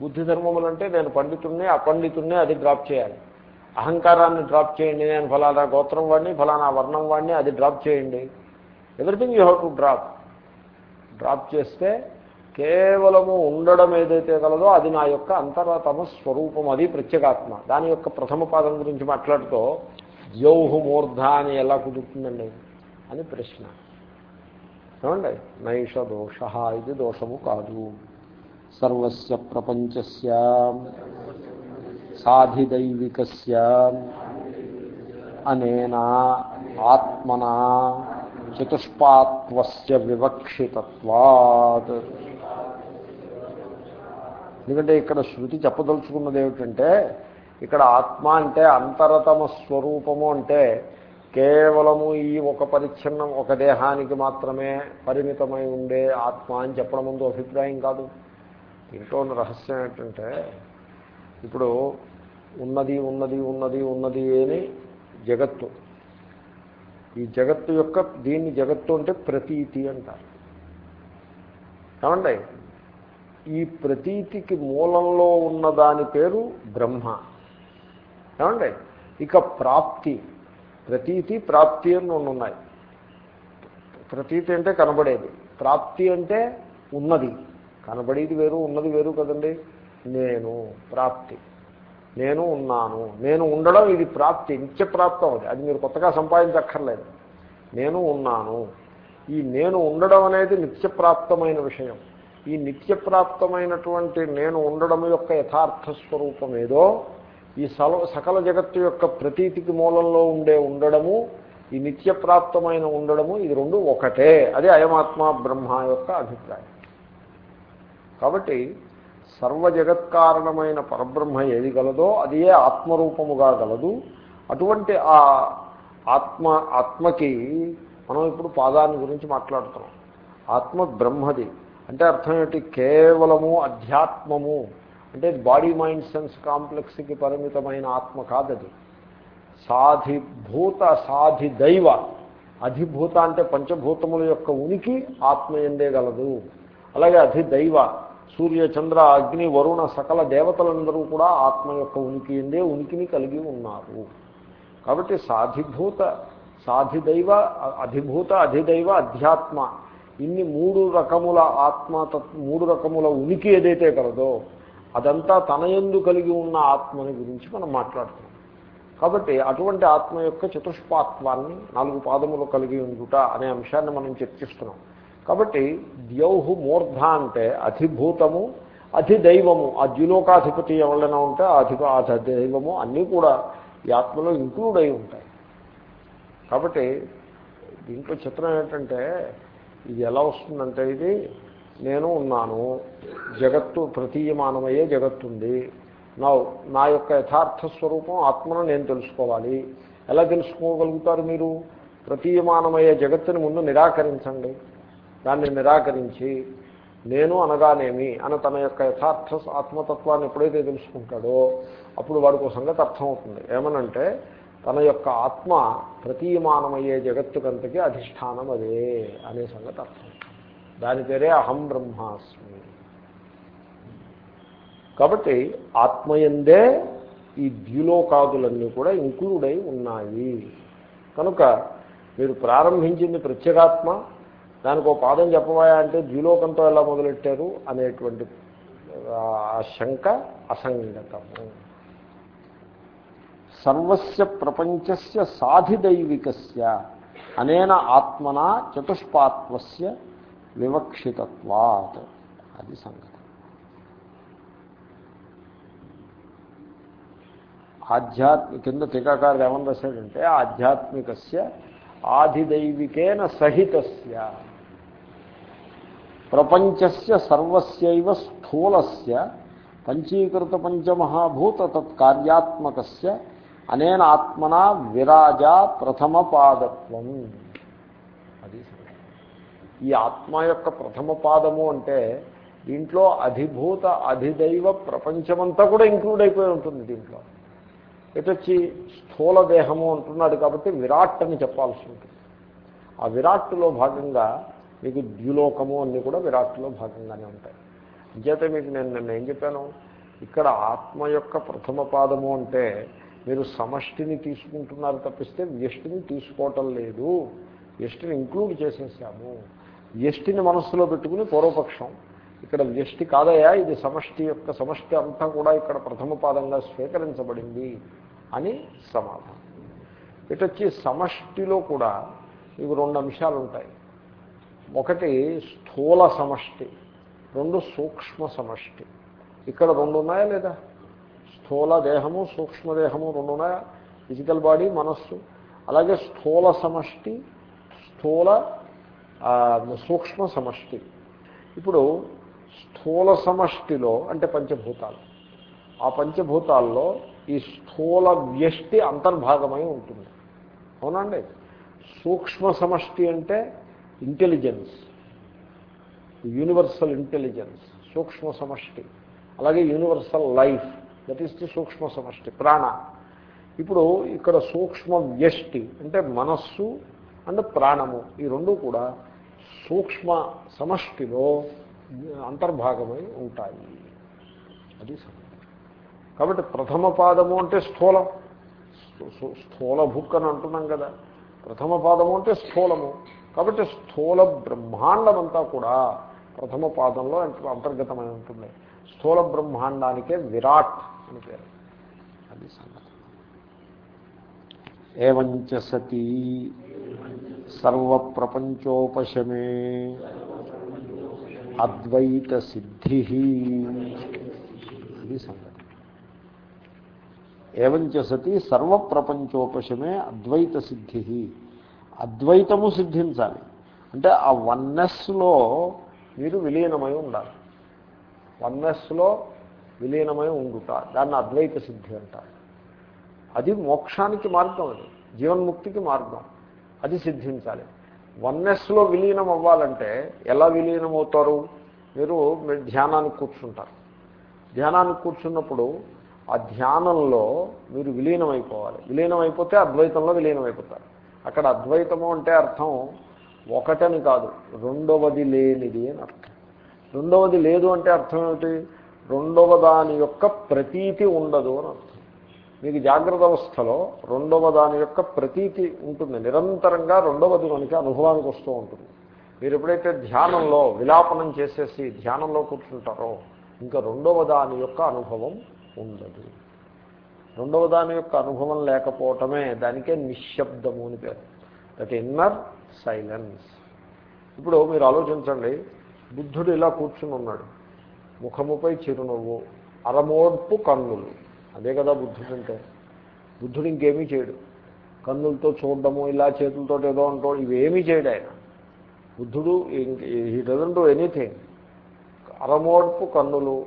బుద్ధి ధర్మములు అంటే నేను పండితుడిని అపండితుడిని అది డ్రాప్ చేయాలి. అహంకారాన్ని డ్రాప్ చేయండి నేను ఫలానా గోత్రం వాడిని ఫలానా వర్ణం వాడిని అది డ్రాప్ చేయండి. Everything you have to drop. Drop చేస్తే కేవలము ఉండడం ఏదైతే కలదో అది నా యొక్క అంతరతమ స్వరూపం అది ప్రత్యేగాత్మ. దాని యొక్క ప్రథమ పాదం గురించి మాట్లాడుతూ ద్యౌహు మూర్ధ అని ఎలా కుదురుతుందండి? అని ప్రశ్న. ఏమండి? నైష దోష ఇది దోషము కాదు. సర్వస్య ప్రపంచస్య సాధిదైవికస్య అనేనా ఆత్మనా చతుష్పాత్వస్య వివక్షితత్వాత్. ఎందుకంటే ఇక్కడ శృతి చెప్పదలుచుకున్నది ఏమిటంటే ఇక్కడ ఆత్మ అంటే అంతరతమ స్వరూపము అంటే కేవలము ఈ ఒక పరిచ్ఛిన్నం ఒక దేహానికి మాత్రమే పరిమితమై ఉండే ఆత్మ అని చెప్పడం ముందు అభిప్రాయం కాదు. దీంట్లో ఉన్న రహస్యం ఏంటంటే ఇప్పుడు ఉన్నది ఉన్నది ఉన్నది ఉన్నది అని జగత్తు. ఈ జగత్తు యొక్క దీన్ని జగత్తు అంటే ప్రతీతి అంటారు. ఏమండి? ఈ ప్రతీతికి మూలంలో ఉన్న దాని పేరు బ్రహ్మ. ఏమండి? ఇక ప్రాప్తి. ప్రతీతి ప్రాప్తి అని రెండు ఉన్నాయి. ప్రతీతి అంటే కనబడేది. ప్రాప్తి అంటే ఉన్నది. కనబడేది వేరు ఉన్నది వేరు కదండి? నేను ప్రాప్తి. నేను ఉన్నాను. నేను ఉండడం ఇది ప్రాప్తి నిత్య ప్రాప్తం అది అది మీరు కొత్తగా సంపాదించక్కర్లేదు. నేను ఉన్నాను. ఈ నేను ఉండడం అనేది నిత్యప్రాప్తమైన విషయం. ఈ నిత్యప్రాప్తమైనటువంటి నేను ఉండడం యొక్క యథార్థ స్వరూపం ఏదో ఈ సల సకల జగత్తు యొక్క ప్రతీతికి మూలంలో ఉండే ఉండడము ఈ నిత్యప్రాప్తమైన ఉండడము ఇది రెండు ఒకటే. అదే అయమాత్మ బ్రహ్మ యొక్క అభిప్రాయం. కాబట్టి సర్వ జగత్కారణమైన పరబ్రహ్మ ఏది గలదో అది ఏ ఆత్మరూపముగా గలదు. అటువంటి ఆ ఆత్మ ఆత్మకి మనం ఇప్పుడు పాదాన్ని గురించి మాట్లాడుతున్నాం. ఆత్మ బ్రహ్మది. అంటే అర్థం ఏంటి కేవలము అధ్యాత్మము. అంటే బాడీ మైండ్ సెన్స్ కాంప్లెక్స్కి పరిమితమైన ఆత్మ కాదది. సాధిభూత సాధి దైవ. అధిభూత అంటే పంచభూతముల యొక్క ఉనికి ఆత్మ ఎందే గలదు. అలాగే అధిదైవ సూర్య చంద్ర అగ్ని వరుణ సకల దేవతలందరూ కూడా ఆత్మ యొక్క ఉనికి ఎందే ఉనికిని కలిగి ఉన్నారు. కాబట్టి సాధిభూత సాధిదైవ అధిభూత అధిదైవ అధ్యాత్మ ఇన్ని మూడు రకముల ఆత్మ మూడు రకముల ఉనికి ఏదైతే కలదో అదంతా తన ఎందు కలిగి ఉన్న ఆత్మని గురించి మనం మాట్లాడుతున్నాం. కాబట్టి అటువంటి ఆత్మ యొక్క చతుష్పాత్వాన్ని నాలుగు పాదములు కలిగి ఉండుట అనే అంశాన్ని మనం చర్చిస్తున్నాం. కాబట్టి ద్యౌహు మూర్ధ అంటే అధిభూతము అధిదైవము. ఆ ద్యులోకాధిపతి ఎవరైనా ఉంటే అధి అధిప అధిదైవము అన్నీ కూడా ఈ ఆత్మలో ఇంక్లూడ్ అయి ఉంటాయి. కాబట్టి దీంట్లో చిత్రం ఏంటంటే ఇది ఎలా వస్తుందంటే ఇది నేను ఉన్నాను జగత్తు ప్రతీయమానమయ్యే జగత్తుంది. నా నా యొక్క యథార్థ స్వరూపం ఆత్మను నేను తెలుసుకోవాలి. ఎలా తెలుసుకోగలుగుతారు మీరు? ప్రతీయమానమయ్యే జగత్తుని ముందు నిరాకరించండి. దాన్ని నిరాకరించి నేను అనగానేమి అని తన యొక్క యథార్థ ఆత్మతత్వాన్ని ఎప్పుడైతే తెలుసుకుంటాడో అప్పుడు వాడికి ఒక సంగతి అర్థమవుతుంది. ఏమనంటే తన యొక్క ఆత్మ ప్రతీయమానమయ్యే జగత్తుకంతకి అధిష్టానం అదే అనే సంగతి అర్థం. దాని పేరే అహం బ్రహ్మాస్మి. కాబట్టి ఆత్మయందే ఈ ద్యులోకాదులన్నీ కూడా ఇంక్లూడ్ అయి ఉన్నాయి. కనుక మీరు ప్రారంభించింది ప్రత్యేగాత్మ దానికి ఒక పాదం చెప్పబోయా అంటే ద్యులోకంతో ఎలా మొదలెట్టారు అనేటువంటి ఆ శంక అసంగతము. సర్వస్య ప్రపంచస్య సాధిదైవికస్య అనేన ఆత్మన చతుష్పాత్వస్య వివక్షితత్వాత్ అది సంగతి ఆధ్యాత్మిక కింద టీకాకారుడు ఏమని రాశాడంటే ఆధ్యాత్మికస్య ఆధిదైవికేన సహితస్య ప్రపంచస్య సర్వస్యైవ స్థూలస్య పంచీకృత పంచమహాభూత తత్కార్యాత్మకస్య అనేన ఆత్మన విరాజా ప్రథమ పాదత్వం అది ఈ ఆత్మ యొక్క ప్రథమ పాదము అంటే దీంట్లో అధిభూత అధిదైవ ప్రపంచమంతా కూడా ఇంక్లూడ్ అయిపోయి ఉంటుంది దీంట్లో. ఇటొచ్చి స్థూల దేహము అంటున్నాడు కాబట్టి విరాట్ అని చెప్పాల్సి ఉంటుంది. ఆ విరాట్లో భాగంగా మీకు ద్యులోకము అన్నీ కూడా విరాట్లో భాగంగానే ఉంటాయి. అంచేతే మీకు నేను నిన్న ఏం చెప్పాను? ఇక్కడ ఆత్మ యొక్క ప్రథమ పాదము అంటే మీరు సమష్టిని తీసుకుంటున్నారు తప్పిస్తే వ్యష్టిని తీసుకోవటం లేదు. వ్యష్టిని ఇంక్లూడ్ చేసేసాము. వ్యష్టిని మనస్సులో పెట్టుకుని పూర్వపక్షం. ఇక్కడ వ్యష్టి కాదయా ఇది సమష్టి యొక్క సమష్టి అంతా కూడా ఇక్కడ ప్రథమ పాదంగా స్వీకరించబడింది అని సమాధానం. ఇటొచ్చి సమష్టిలో కూడా ఇవి రెండు అంశాలు ఉంటాయి ఒకటి స్థూల సమష్టి రెండు సూక్ష్మ సమష్టి. ఇక్కడ రెండు ఉన్నాయా లేదా? స్థూల దేహము సూక్ష్మదేహము రెండు ఉన్నాయా? ఫిజికల్ బాడీ మనస్సు. అలాగే స్థూల సమష్టి స్థూల సూక్ష్మ సమష్టి. ఇప్పుడు స్థూల సమష్టిలో అంటే పంచభూతాలు. ఆ పంచభూతాల్లో ఈ స్థూల వ్యష్టి అంతర్భాగమై ఉంటుంది. అవునండి సూక్ష్మ సమష్టి అంటే ఇంటెలిజెన్స్. యూనివర్సల్ ఇంటెలిజెన్స్ సూక్ష్మ సమష్టి. అలాగే universal life that is the సూక్ష్మ సమష్టి ప్రాణ. ఇప్పుడు ఇక్కడ సూక్ష్మ వ్యష్టి అంటే మనస్సు అండ్ ప్రాణము ఈ రెండు కూడా సూక్ష్మ సమష్టిలో అంతర్భాగమై ఉంటాయి. అది కాబట్టి ప్రథమ పాదము అంటే స్థూలం. స్థూల భుక్ అని అంటున్నాం కదా. ప్రథమ పాదము అంటే స్థూలము. కాబట్టి స్థూల బ్రహ్మాండం అంతా కూడా ప్రథమ పాదంలో అంతర్గతమై ఉంటుంది. స్థూల బ్రహ్మాండానికే విరాట్ అని పేరు. అది సంగతి. ఏవంచ సతీ సర్వప్రపంచోపశమే అద్వైత సిద్ధి ఇది సంగతి. ఏవంచ సతి సర్వప్రపంచోపశమే అద్వైత సిద్ధి అద్వైతము సిద్ధించాలి. అంటే ఆ వన్నెస్లో మీరు విలీనమై ఉండాలి. వన్నెస్లో విలీనమై ఉండుట దాన్ని అద్వైత సిద్ధి అంటారు. అది మోక్షానికి మార్గం అది జీవన్ముక్తికి మార్గం. అది సిద్ధించాలి. వన్నెస్లో విలీనం అవ్వాలంటే ఎలా విలీనం అవుతారు మీరు మీరు ధ్యానానికి కూర్చుంటారు. ధ్యానానికి కూర్చున్నప్పుడు ఆ ధ్యానంలో మీరు విలీనం అయిపోవాలి విలీనం అయిపోతే అద్వైతంలో విలీనం అయిపోతారు అక్కడ అద్వైతము అంటే అర్థం ఒకటని కాదు రెండవది లేనిది అని అర్థం. రెండవది లేదు అంటే అర్థం ఏమిటి? రెండవ దాని యొక్క ప్రతీతి ఉండదు అని అర్థం. మీకు జాగ్రత్త అవస్థలో రెండవ దాని యొక్క ప్రతీతి ఉంటుంది. నిరంతరంగా రెండవది మనకి అనుభవానికి వస్తూ ఉంటుంది. మీరు ఎప్పుడైతే ధ్యానంలో విలాపనం చేసేసి ధ్యానంలో కూర్చుంటారో ఇంకా రెండవ దాని యొక్క అనుభవం ఉండదు. రెండవ దాని యొక్క అనుభవం లేకపోవటమే దానికే నిశ్శబ్దము అని పేరు. దట్ ఇన్నర్ సైలెన్స్ ఇప్పుడు మీరు ఆలోచించండి. బుద్ధుడు ఇలా కూర్చుని ఉన్నాడు. ముఖముపై చిరునవ్వు అరమోడ్పు కన్నులు. అదే కదా బుద్ధుడు అంటే. బుద్ధుడు ఇంకేమీ చేయడు. కన్నులతో చూడడము ఇలా చేతులతో ఏదో అంటూ ఇవేమీ చేయడు ఆయన. బుద్ధుడు హీ డజన్ డూ ఎనీథింగ్. అరమోడ్పు కన్నులు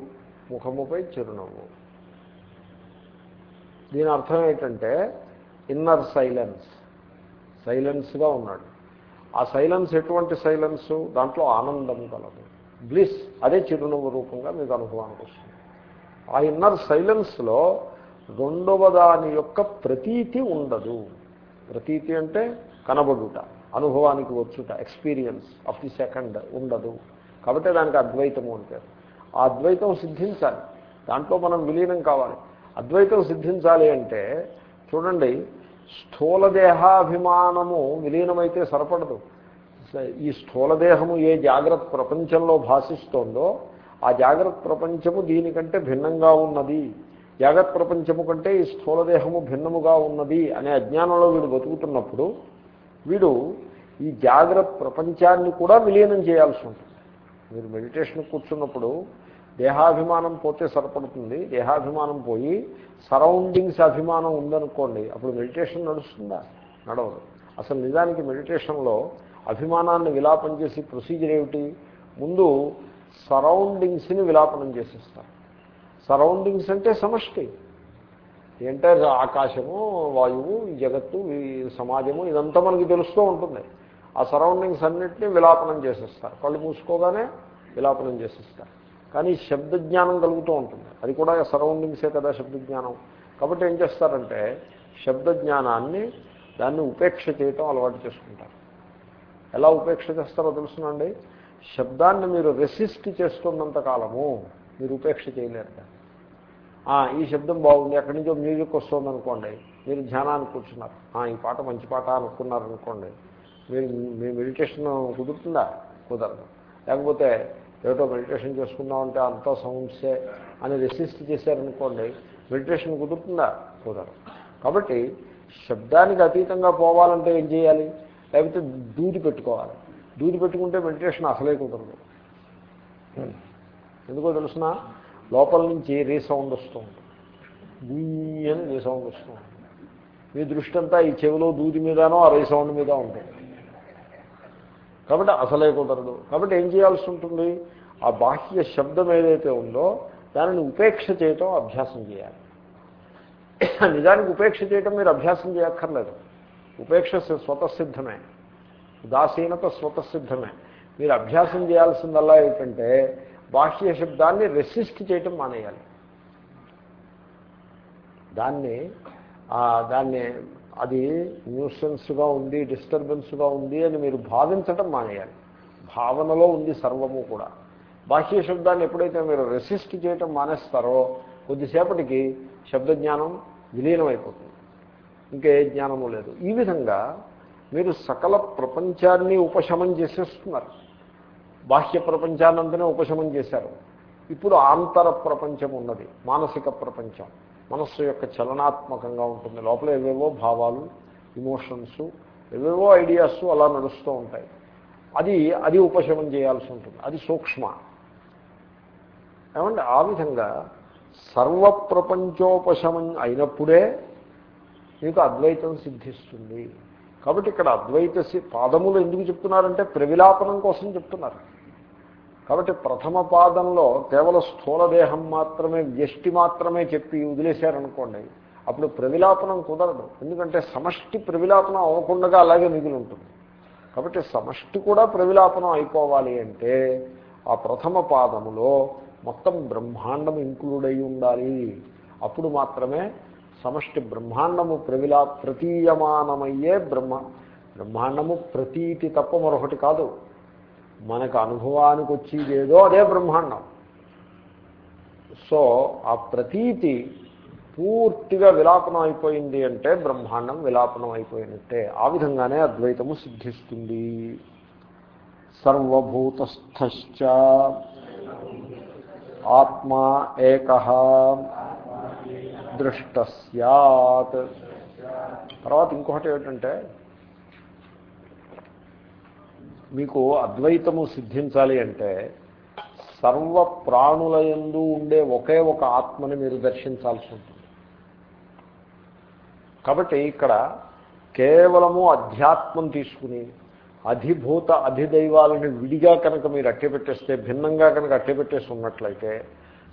ముఖముపై చిరునవ్వు. దీని అర్థం ఏంటంటే ఇన్నర్ సైలెన్స్. సైలెన్స్గా ఉన్నాడు. ఆ సైలెన్స్ ఎటువంటి సైలెన్స్? దాంట్లో ఆనందం కలదు. బ్లిస్ అదే చిరునవ్వు రూపంగా మీకు అనుభవానికి వస్తుంది. ఆ ఇన్నర్ సైలెన్స్లో రెండవ దాని యొక్క ప్రతీతి ఉండదు. ప్రతీతి అంటే కనబడుట అనుభవానికి వచ్చుట ఎక్స్పీరియన్స్ ఆఫ్ ది సెకండ్ ఉండదు. కాబట్టి దానికి అద్వైతము అంటారు ఆ అద్వైతం సిద్ధించాలి. దాంట్లో మనం విలీనం కావాలి. అద్వైతం సిద్ధించాలి అంటే చూడండి స్థూలదేహాభిమానము విలీనమైతే సరిపడదు. ఈ స్థూలదేహము ఏ జాగ్రత్త ప్రపంచంలో భాషిస్తోందో ఆ జాగ్రత్త ప్రపంచము దీనికంటే భిన్నంగా ఉన్నది. జాగ్రత్త ప్రపంచము కంటే ఈ స్థూలదేహము భిన్నముగా ఉన్నది అనే అజ్ఞానంలో వీడు బతుకుతున్నప్పుడు వీడు ఈ జాగ్రత్త ప్రపంచాన్ని కూడా విలీనం చేయాల్సి ఉంటుంది. మీరు మెడిటేషన్ కూర్చున్నప్పుడు దేహాభిమానం పోతే సరిపడుతుంది. దేహాభిమానం పోయి సరౌండింగ్స్ అభిమానం ఉందనుకోండి అప్పుడు మెడిటేషన్ నడుస్తుందా? నడవదు. అసలు నిజానికి మెడిటేషన్లో అభిమానాన్ని విలాపం చేసి ప్రొసీజర్ ఏమిటి? ముందు సరౌండింగ్స్ని విలాపనం చేసేస్తారు. సరౌండింగ్స్ అంటే సమష్టి. ఏంటే ఆకాశము వాయువు జగత్తు సమాజము ఇదంతా మనకి తెలుస్తూ ఉంటుంది. ఆ సరౌండింగ్స్ అన్నింటినీ విలాపనం చేసేస్తారు. కళ్ళు మూసుకోగానే విలాపనం చేసేస్తారు. కానీ శబ్ద జ్ఞానం కలుగుతూ ఉంటుంది. అది కూడా సరౌండింగ్సే కదా శబ్ద జ్ఞానం కాబట్టి ఏం చేస్తారంటే శబ్ద జ్ఞానాన్ని దాన్ని ఉపేక్ష చేయటం అలవాటు చేసుకుంటారు. ఎలా ఉపేక్ష చేస్తారో తెలుసునండి? శబ్దాన్ని మీరు రెసిస్ట్ చేస్తున్నంత కాలము మీరు ఉపేక్ష చేయలేరు. ఈ శబ్దం బాగుంది ఎక్కడి నుంచో మ్యూజిక్ వస్తుంది అనుకోండి మీరు ధ్యానాన్ని కూర్చున్నారు. ఈ పాట మంచి పాట అనుకున్నారు అనుకోండి మీరు మీ మెడిటేషన్ కుదురుతుందా? కుదరదు. లేకపోతే ఏటో మెడిటేషన్ చేసుకుందామంటే అంతా సౌండ్సే అని రెసిస్ట్ చేశారనుకోండి మెడిటేషన్ కుదురుతుందా? కుదరదు. కాబట్టి శబ్దానికి అతీతంగా పోవాలంటే ఏం చేయాలి? లేకపోతే దూది పెట్టుకోవాలి. దూది పెట్టుకుంటే మెడిటేషన్ అసలే కుదరదు. ఎందుకో తెలుసిన? లోపల నుంచి రీసౌండ్ వస్తూ ఉంటుంది. గుయ్యి అని రీసౌండ్ వస్తుంది ఉంటుంది. మీ దృష్టి అంతా ఈ చెవిలో దూది మీదనో ఆ రీసౌండ్ మీద ఉంటుంది. కాబట్టి అసలే కుదరదు. కాబట్టి ఏం చేయాల్సి ఉంటుంది? ఆ బాహ్య శబ్దం ఏదైతే ఉందో దానిని ఉపేక్ష చేయటం అభ్యాసం చేయాలి. నిజానికి ఉపేక్ష చేయటం మీరు అభ్యాసం చేయక్కర్లేదు. ఉపేక్ష స్వతసిద్ధమే ఉదాసీనత స్వతసిద్ధమే. మీరు అభ్యాసం చేయాల్సిందల్లా ఏంటంటే బాహ్య శబ్దాన్ని రెసిస్ట్ చేయటం మానేయాలి. దాన్ని దాన్ని అది న్యూసెన్స్గా ఉంది డిస్టర్బెన్స్గా ఉంది అని మీరు భావించటం మానేయాలి. భావనలో ఉంది సర్వము కూడా. బాహ్య శబ్దాన్ని ఎప్పుడైతే మీరు రెసిస్ట్ చేయటం మానేస్తారో కొద్దిసేపటికి శబ్దజ్ఞానం విలీనమైపోతుంది. ఇంకే జ్ఞానము లేదు. ఈ విధంగా మీరు సకల ప్రపంచాన్ని ఉపశమం చేసేస్తున్నారు. బాహ్య ప్రపంచానంతనే ఉపశమం చేశారు. ఇప్పుడు ఆంతర ప్రపంచం ఉన్నది మానసిక ప్రపంచం. మనస్సు యొక్క చలనాత్మకంగా ఉంటుంది. లోపల ఏవేవో భావాలు ఇమోషన్స్ ఏవేవో ఐడియాస్ అలా నడుస్తూ ఉంటాయి. అది అది ఉపశమం చేయాల్సి ఉంటుంది. అది సూక్ష్మ. ఏమంటే ఆ విధంగా సర్వప్రపంచోపశమం అయినప్పుడే మీకు అద్వైతం సిద్ధిస్తుంది. కాబట్టి ఇక్కడ అద్వైత పాదములు ఎందుకు చెప్తున్నారంటే ప్రవిలాపనం కోసం చెప్తున్నారు. కాబట్టి ప్రథమ పాదంలో కేవలం స్థూలదేహం మాత్రమే వ్యష్టి మాత్రమే చెప్పి వదిలేశారనుకోండి అప్పుడు ప్రవిలాపనం కుదరదు. ఎందుకంటే సమష్టి ప్రవిలాపనం అవ్వకుండా అలాగే మిగిలి ఉంటుంది. కాబట్టి సమష్టి కూడా ప్రవిలాపనం అయిపోవాలి అంటే ఆ ప్రథమ పాదములో మొత్తం బ్రహ్మాండం ఇంక్లూడ్ అయి ఉండాలి. అప్పుడు మాత్రమే సమష్టి బ్రహ్మాండము ప్రవిలా ప్రతీయమానమయ్యే బ్రహ్మ. బ్రహ్మాండము ప్రతీతి తప్ప మరొకటి కాదు. మనకు అనుభవానికి వచ్చేది ఏదో అదే బ్రహ్మాండం. సో ఆ ప్రతీతి పూర్తిగా విలాపనం అయిపోయింది అంటే బ్రహ్మాండం విలాపనం అయిపోయినట్టే ఆ విధంగానే అద్వైతము సిద్ధిస్తుంది. సర్వభూతస్థశ్చ. ఆత్మా ఏక. దృష్ట సత్ తర్వాత ఇంకొకటి ఏమిటంటే మీకు అద్వైతము సిద్ధించాలి అంటే సర్వ ప్రాణుల యందు ఉండే ఒకే ఒక ఆత్మని మీరు దర్శించాల్సి ఉంటుంది. కాబట్టి ఇక్కడ కేవలము అధ్యాత్మం తీసుకుని అధిభూత అధిదైవాలని విడిగా కనుక మీరు అట్టెపెట్టేస్తే భిన్నంగా కనుక అట్టెపెట్టేసి ఉన్నట్లయితే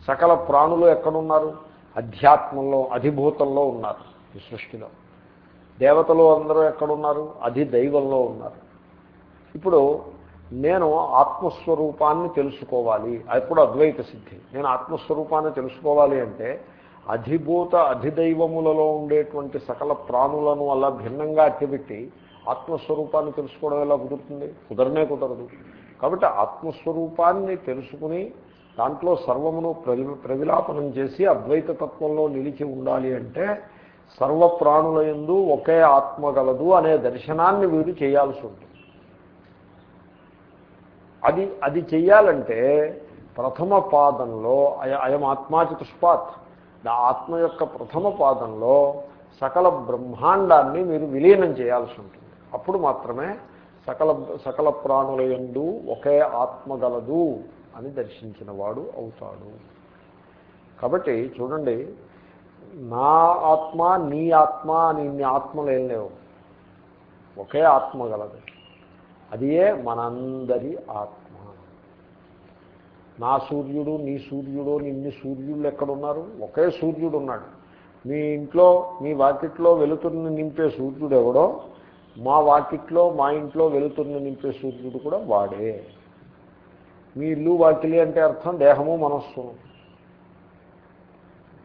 సకల ప్రాణులు ఎక్కడున్నారు? అధ్యాత్మంలో అధిభూతంలో ఉన్నారు ఈ సృష్టిలో. దేవతలు అందరూ ఎక్కడున్నారు? అధిదైవంలో ఉన్నారు. ఇప్పుడు నేను ఆత్మస్వరూపాన్ని తెలుసుకోవాలి. అప్పుడు అద్వైత సిద్ధి. నేను ఆత్మస్వరూపాన్ని తెలుసుకోవాలి అంటే అధిభూత అధిదైవములలో ఉండేటువంటి సకల ప్రాణులను అలా భిన్నంగా అట్టబెట్టి ఆత్మస్వరూపాన్ని తెలుసుకోవడం ఎలా కుదురుతుంది? కుదరనే కుదరదు. కాబట్టి ఆత్మస్వరూపాన్ని తెలుసుకుని దాంట్లో సర్వమును ప్రవి ప్రవిలాపనం చేసి అద్వైత తత్వంలో నిలిచి ఉండాలి అంటే సర్వ ప్రాణుల యందు ఒకే ఆత్మ గలదు అనే దర్శనాన్ని వీరు చేయాల్సి ఉంటుంది. అది అది చెయ్యాలంటే ప్రథమ పాదంలో అయం ఆత్మా చతుష్పాత్ ఆత్మ యొక్క ప్రథమ పాదంలో సకల బ్రహ్మాండాన్ని మీరు విలీనం చేయాల్సి ఉంటుంది. అప్పుడు మాత్రమే సకల సకల ప్రాణుల యందు ఒకే ఆత్మ గలదు అని దర్శించిన వాడు అవుతాడు. కాబట్టి చూడండి నా ఆత్మ నీ ఆత్మ అని ఇన్ని ఆత్మలు ఏం లేవు. ఒకే ఆత్మ గలదు. అదియే మనందరి ఆత్మ. నా సూర్యుడు నీ సూర్యుడు నిన్ని సూర్యుళ్ళు ఎక్కడున్నారు? ఒకే సూర్యుడు ఉన్నాడు. మీ ఇంట్లో మీ వాకిట్లో వెలుతురుని నింపే సూర్యుడు ఎవడో మా వాకిట్లో మా ఇంట్లో వెలుతురుని నింపే సూర్యుడు కూడా వాడే. మీ ఇల్లు వాకిలి అంటే అర్థం దేహము మనస్సును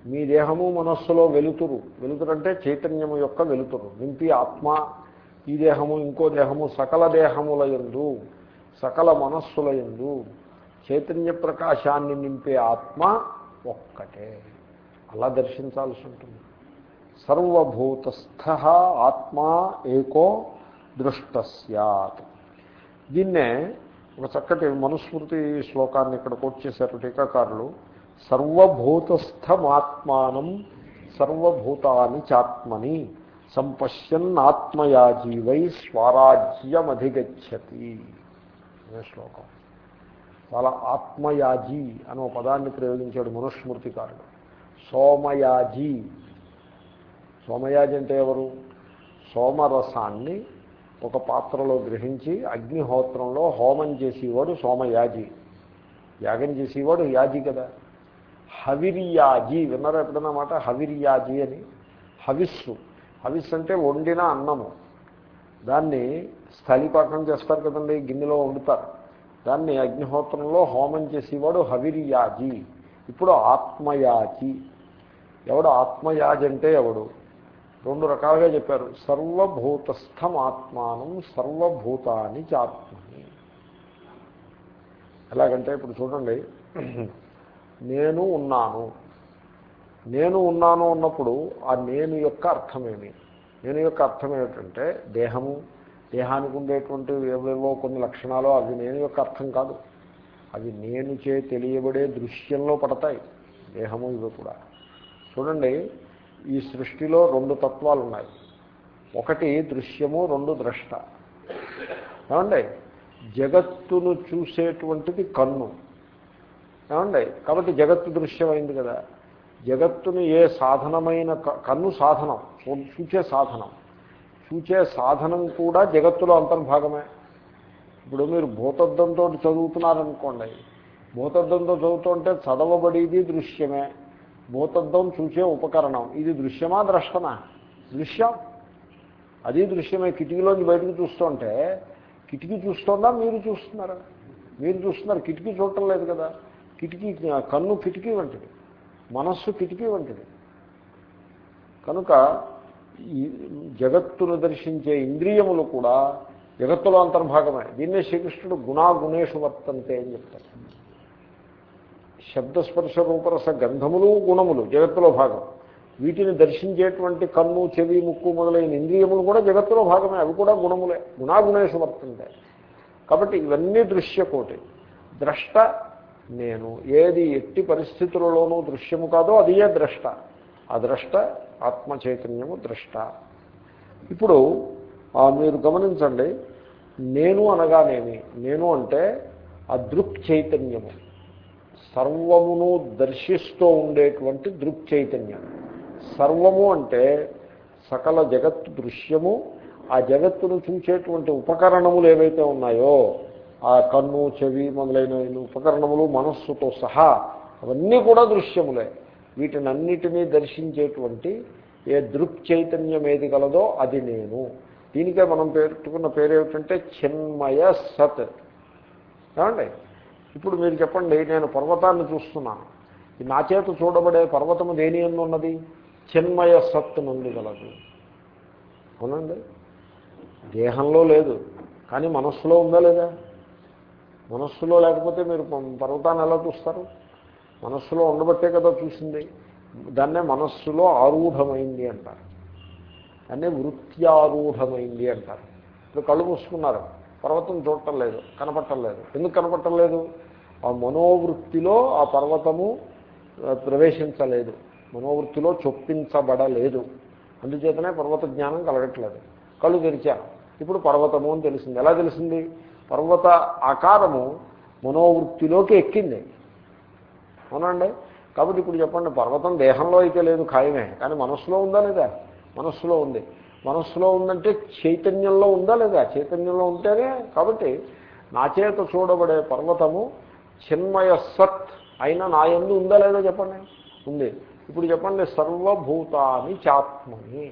మీ దేహము మనస్సులో వెలుతురు. వెలుతురు అంటే చైతన్యము యొక్క వెలుతురు. నింపి ఆత్మ ఈ దేహము ఇంకో దేహము సకల దేహముల యందు సకల మనస్సుల యందు చైతన్య ప్రకాశాన్ని నింపే ఆత్మ ఒక్కటే. అలా దర్శించాల్సి ఉంటుంది. సర్వభూతస్థ ఆత్మా ఏకో దృష్ట సత్. దీన్నే ఒక చక్కటి మనుస్మృతి శ్లోకాన్ని ఇక్కడ కోట్ చేశారు టీకాకారులు. సర్వభూతస్థమాత్మానం సర్వభూతాని చాత్మని సంపశ్యన్నాత్మయా జీవై స్వరాజ్యమధిగచ్చతి. అనే శ్లోకం. చాలా ఆత్మయాజీ అనే పదాన్ని ప్రయోగించాడు మనుస్మృతికారుడు. సోమయాజీ. సోమయాజి అంటే ఎవరు? సోమరసాన్ని ఒక పాత్రలో గ్రహించి అగ్నిహోత్రంలో హోమం చేసేవాడు సోమయాజి. యాగం చేసేవాడు యాజి కదా. హవిర్యాజి విన్నారా ఎప్పుడన్నా మాట? హవిర్యాజి అని. హవిస్సు. హవిస్సు అంటే వండిన అన్నము. దాన్ని స్థలిపాకం చేస్తారు కదండి గిన్నెలో వండుతారు. దాన్ని అగ్నిహోత్రంలో హోమం చేసేవాడు హవిర్యాజి. ఇప్పుడు ఆత్మయాజి. ఎవడు ఆత్మయాజి అంటే ఎవడు? రెండు రకాలుగా చెప్పారు. సర్వభూతస్థం ఆత్మానం సర్వభూతాన్ని చాత్మని ఎలాగంటే ఇప్పుడు చూడండి. నేను ఉన్నాను. నేను ఉన్నాను ఉన్నప్పుడు ఆ నేను యొక్క అర్థమేమి? నేను యొక్క అర్థం ఏమిటంటే దేహము. దేహానికి ఉండేటువంటి ఏవేవో కొన్ని లక్షణాలు అవి నేను యొక్క అర్థం కాదు. అవి నేను చే తెలియబడే దృశ్యంలో పడతాయి. దేహము ఇవి కూడా. చూడండి. ఈ సృష్టిలో రెండు తత్వాలు ఉన్నాయి ఒకటి దృశ్యము రెండు ద్రష్ట. ఏమండి? జగత్తును చూసేటువంటిది కన్ను. ఏమండి? కాబట్టి జగత్తు దృశ్యమైంది కదా. జగత్తును ఏ సాధనమైన కన్ను సాధనం చూచే సాధనం. చూచే సాధనం కూడా జగత్తులో అంతర్భాగమే. ఇప్పుడు మీరు భూతద్దంతో చదువుతున్నారనుకోండి. భూతద్దంతో చదువుతుంటే చదవబడేది దృశ్యమే. భూతద్దం చూసే ఉపకరణం. ఇది దృశ్యమా ద్రష్టమా? దృశ్యం. అది దృశ్యమే. కిటికీలోంచి బయటకు చూస్తుంటే కిటికీ చూస్తుందా? మీరు చూస్తున్నారా. మీరు చూస్తున్నారు. కిటికీ చూడటం లేదు కదా. కిటికీ కన్ను కిటికీ వంటిది. మనస్సు కిటికీ వంటిది. కనుక ఈ జగత్తును దర్శించే ఇంద్రియములు కూడా జగత్తులో అంతర్భాగమే. దీన్నే శ్రీకృష్ణుడు గుణాగుణేషు వర్తంతే అని చెప్తారు శబ్దస్పర్శ రూపరస గంధములు గుణములు జగత్తులో భాగం. వీటిని దర్శించేటువంటి కన్ను చెవి ముక్కు మొదలైన ఇంద్రియములు కూడా జగత్తులో భాగమే. అవి కూడా గుణములే. గుణాగుణేషు వర్తంతే. కాబట్టి ఇవన్నీ దృశ్యకోటి. ద్రష్ట నేను. ఏది ఎట్టి పరిస్థితులలోనూ దృశ్యము కాదో అదియే ద్రష్ట. ఆ ద్రష్ట ఆత్మచైతన్యము ద్రష్ట. ఇప్పుడు మీరు గమనించండి. నేను అనగానేమి? నేను అంటే ఆ దృక్ చైతన్యము సర్వమును దర్శిస్తూ ఉండేటువంటి దృక్ చైతన్యం. సర్వము అంటే సకల జగత్తు దృశ్యము ఆ జగత్తును చూసేటువంటి ఉపకరణములు ఏవైతే ఉన్నాయో ఆ కన్ను చెవి మొదలైన ఉపకరణములు మనస్సుతో సహా అవన్నీ కూడా దృశ్యములే. వీటినన్నిటినీ దర్శించేటువంటి ఏ దృక్ చైతన్యం ఏది కలదో అది నేను. దీనికే మనం పెట్టుకున్న పేరు ఏమిటంటే చిన్మయ సత్. ఏమండి? ఇప్పుడు మీరు చెప్పండి నేను పర్వతాన్ని చూస్తున్నాను నా చేత చూడబడే పర్వతము దేని ఎందున్నది చిన్మయ సత్తు నుండి గలదు. అవునండి? దేహంలో లేదు. కానీ మనస్సులో ఉందా లేదా? మనస్సులో లేకపోతే మీరు పర్వతాన్ని ఎలా చూస్తారు? మనస్సులో ఉండబట్టే కదా చూసింది. దాన్నే మనస్సులో ఆరూఢమైంది అంటారు. దాన్నే వృత్యారూఢమైంది అంటారు. ఇప్పుడు కళ్ళు మూసుకున్నారు. పర్వతం చూడటం లేదు కనపడటం లేదు. ఎందుకు కనపడటం లేదు? ఆ మనోవృత్తిలో ఆ పర్వతము ప్రవేశించలేదు. మనోవృత్తిలో చొప్పించబడలేదు. అందుచేతనే పర్వత జ్ఞానం కలగట్లేదు. కళ్ళు తెరిచాను ఇప్పుడు పర్వతము అని తెలిసింది. ఎలా తెలిసింది? పర్వత ఆకారము మనోవృత్తిలోకి ఎక్కింది. అవునండి? కాబట్టి ఇప్పుడు చెప్పండి పర్వతం దేహంలో అయితే లేదు ఖాయమే. కానీ మనస్సులో ఉందా లేదా? మనస్సులో ఉంది. మనస్సులో ఉందంటే చైతన్యంలో ఉందా లేదా? చైతన్యంలో ఉంటేనే కాబట్టి నా చేత చూడబడే పర్వతము చిన్మయ సత్ అయినా నా ఎందు ఉందా లేదా చెప్పండి? ఉంది. ఇప్పుడు చెప్పండి సర్వభూతాన్ని చాత్మని.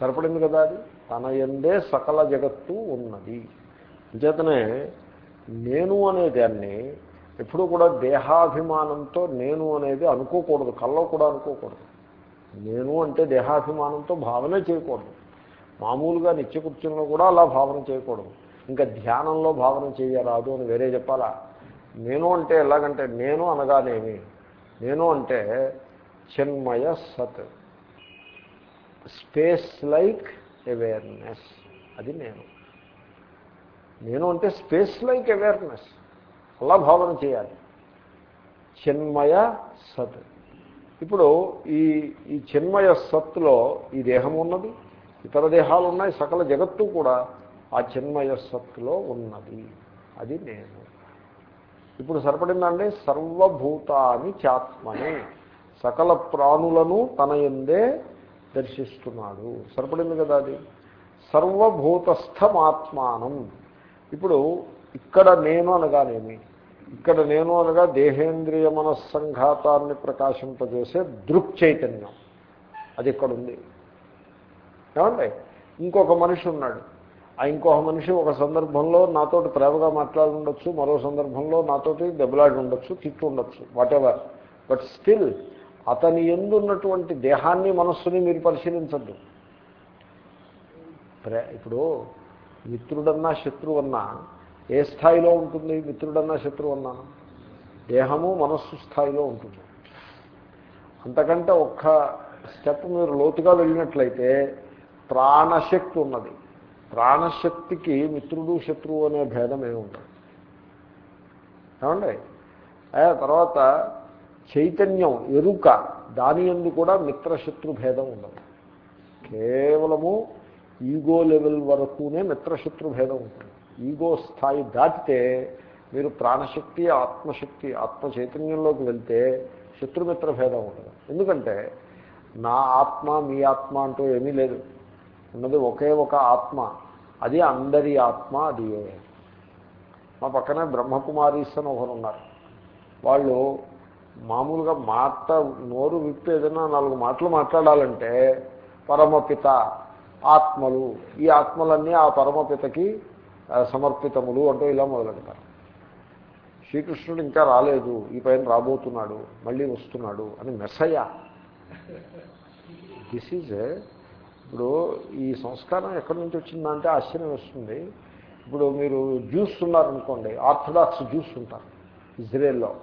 సరిపడింది కదా అది? తన ఎందే సకల జగత్తు ఉన్నది. అంచేతనే నేను అనే దాన్ని ఎప్పుడూ కూడా దేహాభిమానంతో నేను అనేది అనుకోకూడదు కల్లో కూడా అనుకోకూడదు. నేను అంటే దేహాభిమానంతో భావనే చేయకూడదు. మామూలుగా నిత్యకృత్యంలో కూడా అలా భావన చేయకూడదు. ఇంకా ధ్యానంలో భావన చేయరాదు అని వేరే చెప్పాలా? నేను అంటే ఎలాగంటే నేను అనగానేమి? నేను అంటే చిన్మయ సత్. Space like awareness. అది నేను. నేను అంటే స్పేస్ లైక్ అవేర్నెస్. అలా భావన చేయాలి. చిన్మయ సత్. ఇప్పుడు ఈ ఈ చిన్మయ సత్తులో ఈ దేహం ఉన్నది ఇతర దేహాలు ఉన్నాయి సకల జగత్తు కూడా ఆ చిన్మయ సత్తులో ఉన్నది. అది నేను. ఇప్పుడు సరిపడిందండి సర్వభూతాన్ని చాత్మని. సకల ప్రాణులను తన ఎందే దర్శిస్తున్నాడు. సరిపడింది కదా అది? సర్వభూతస్థమాత్మానం. ఇప్పుడు ఇక్కడ నేను అనగానేమి? ఇక్కడ నేను అనగా దేహేంద్రియ మనస్సంఘాతాన్ని ప్రకాశింపజేసే దృక్ చైతన్యం. అది ఇక్కడ ఉంది. ఏమండి? ఇంకొక మనిషి ఉన్నాడు. ఆ ఇంకొక మనిషి ఒక సందర్భంలో నాతోటి ప్రేమగా మాట్లాడి ఉండొచ్చు మరో సందర్భంలో నాతోటి దెబ్బలాడి ఉండొచ్చు తిట్టు ఉండొచ్చు వాటెవర్ బట్ స్టిల్ అతని ఎందున్నటువంటి దేహాన్ని మనస్సుని మీరు పరిశీలించద్దు. ప్రే ఇప్పుడు మిత్రుడన్నా శత్రువు అన్నా ఏ స్థాయిలో ఉంటుంది మిత్రుడన్నా శత్రువు అన్నా దేహము మనస్సు స్థాయిలో ఉంటుంది. అంతకంటే ఒక్క స్టెప్ మీరు లోతుగా వెళ్ళినట్లయితే ప్రాణశక్తి ఉన్నది. ప్రాణశక్తికి మిత్రుడు శత్రువు అనే భేదం ఏమి ఏమండి? తర్వాత చైతన్యం ఎరుక దాని ఎందు కూడా మిత్రశత్రు భేదం ఉండదు. కేవలము ఈగో లెవెల్ వరకునే మిత్రశత్రు భేదం ఉంటుంది. ఈగో స్థాయి దాటితే మీరు ప్రాణశక్తి ఆత్మశక్తి ఆత్మ చైతన్యంలోకి వెళ్తే శత్రుమిత్ర భేదం ఉండదు ఎందుకంటే నా ఆత్మ మీ ఆత్మ అంటూ ఏమీ లేదు. ఉన్నది ఒకే ఒక ఆత్మ. అది అందరి ఆత్మ అది మా పక్కనే బ్రహ్మకుమారీస్ అని ఒకరు ఉన్నారు. వాళ్ళు మామూలుగా మాట నోరు విప్పి ఏదైనా నాలుగు మాటలు మాట్లాడాలంటే పరమపిత ఆత్మలు. ఈ ఆత్మలన్నీ ఆ పరమపితకి సమర్పితములు అంటూ ఇలా మొదలెడతారు. శ్రీకృష్ణుడు ఇంకా రాలేదు ఈ పైన రాబోతున్నాడు మళ్ళీ వస్తున్నాడు అని మెస్సయ్య. దిస్ ఈజ్ ఇప్పుడు ఈ సంస్కారం ఎక్కడి నుంచి వచ్చిందంటే ఆశ్చర్యం వస్తుంది. ఇప్పుడు మీరు జ్యూస్ ఉన్నారనుకోండి ఆర్థడాక్స్ జ్యూస్ ఉంటారు ఇజ్రాయెల్లో.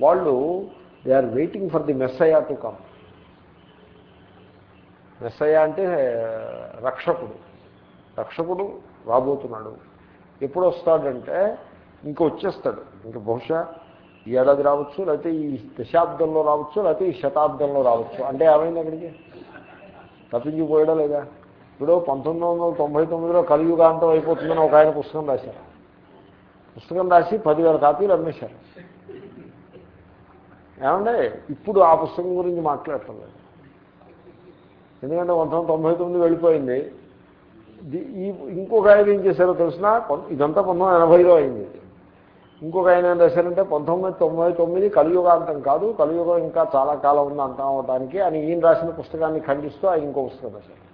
వాళ్ళు they are waiting for the Messiah to come Messiah అంటే రక్షకుడు. రక్షకుడు రాబోతున్నాడు. ఎప్పుడు వస్తాడంటే ఇంక వచ్చేస్తాడు. ఇంక బహుశా ఈ ఏడాది రావచ్చు లేకపోతే ఈ దశాబ్దంలో రావచ్చు లేకపోతే ఈ శతాబ్దంలో రావచ్చు. అంటే ఏమైంది అక్కడికి? తప్పించిపోయాడా లేదా? ఇప్పుడు పంతొమ్మిది వందల తొంభై తొమ్మిదిలో కలియుగాంతం అయిపోతుందని ఒక ఆయన పుస్తకం రాశారు. పుస్తకం రాసి పదివేల కాపీలు అమ్మేశారు. ఏమంటే ఇప్పుడు ఆ పుస్తకం గురించి మాట్లాడటం లేదు. ఎందుకంటే వంద తొంభై తొమ్మిది వెళ్ళిపోయింది. ఈ ఇంకొక ఆయన ఏం చేశారో తెలిసిన? ఇదంతా పంతొమ్మిది ఎనభైలో అయింది. ఇంకొక ఆయన ఏం చేశారంటే పంతొమ్మిది తొంభై తొమ్మిది కలియుగాంతం కాదు కలియుగం ఇంకా చాలా కాలం ఉంది అంతం అవడానికి అని ఈయన రాసిన పుస్తకాన్ని ఖండిస్తూ ఆయన ఇంకో పుస్తకం రాశారు.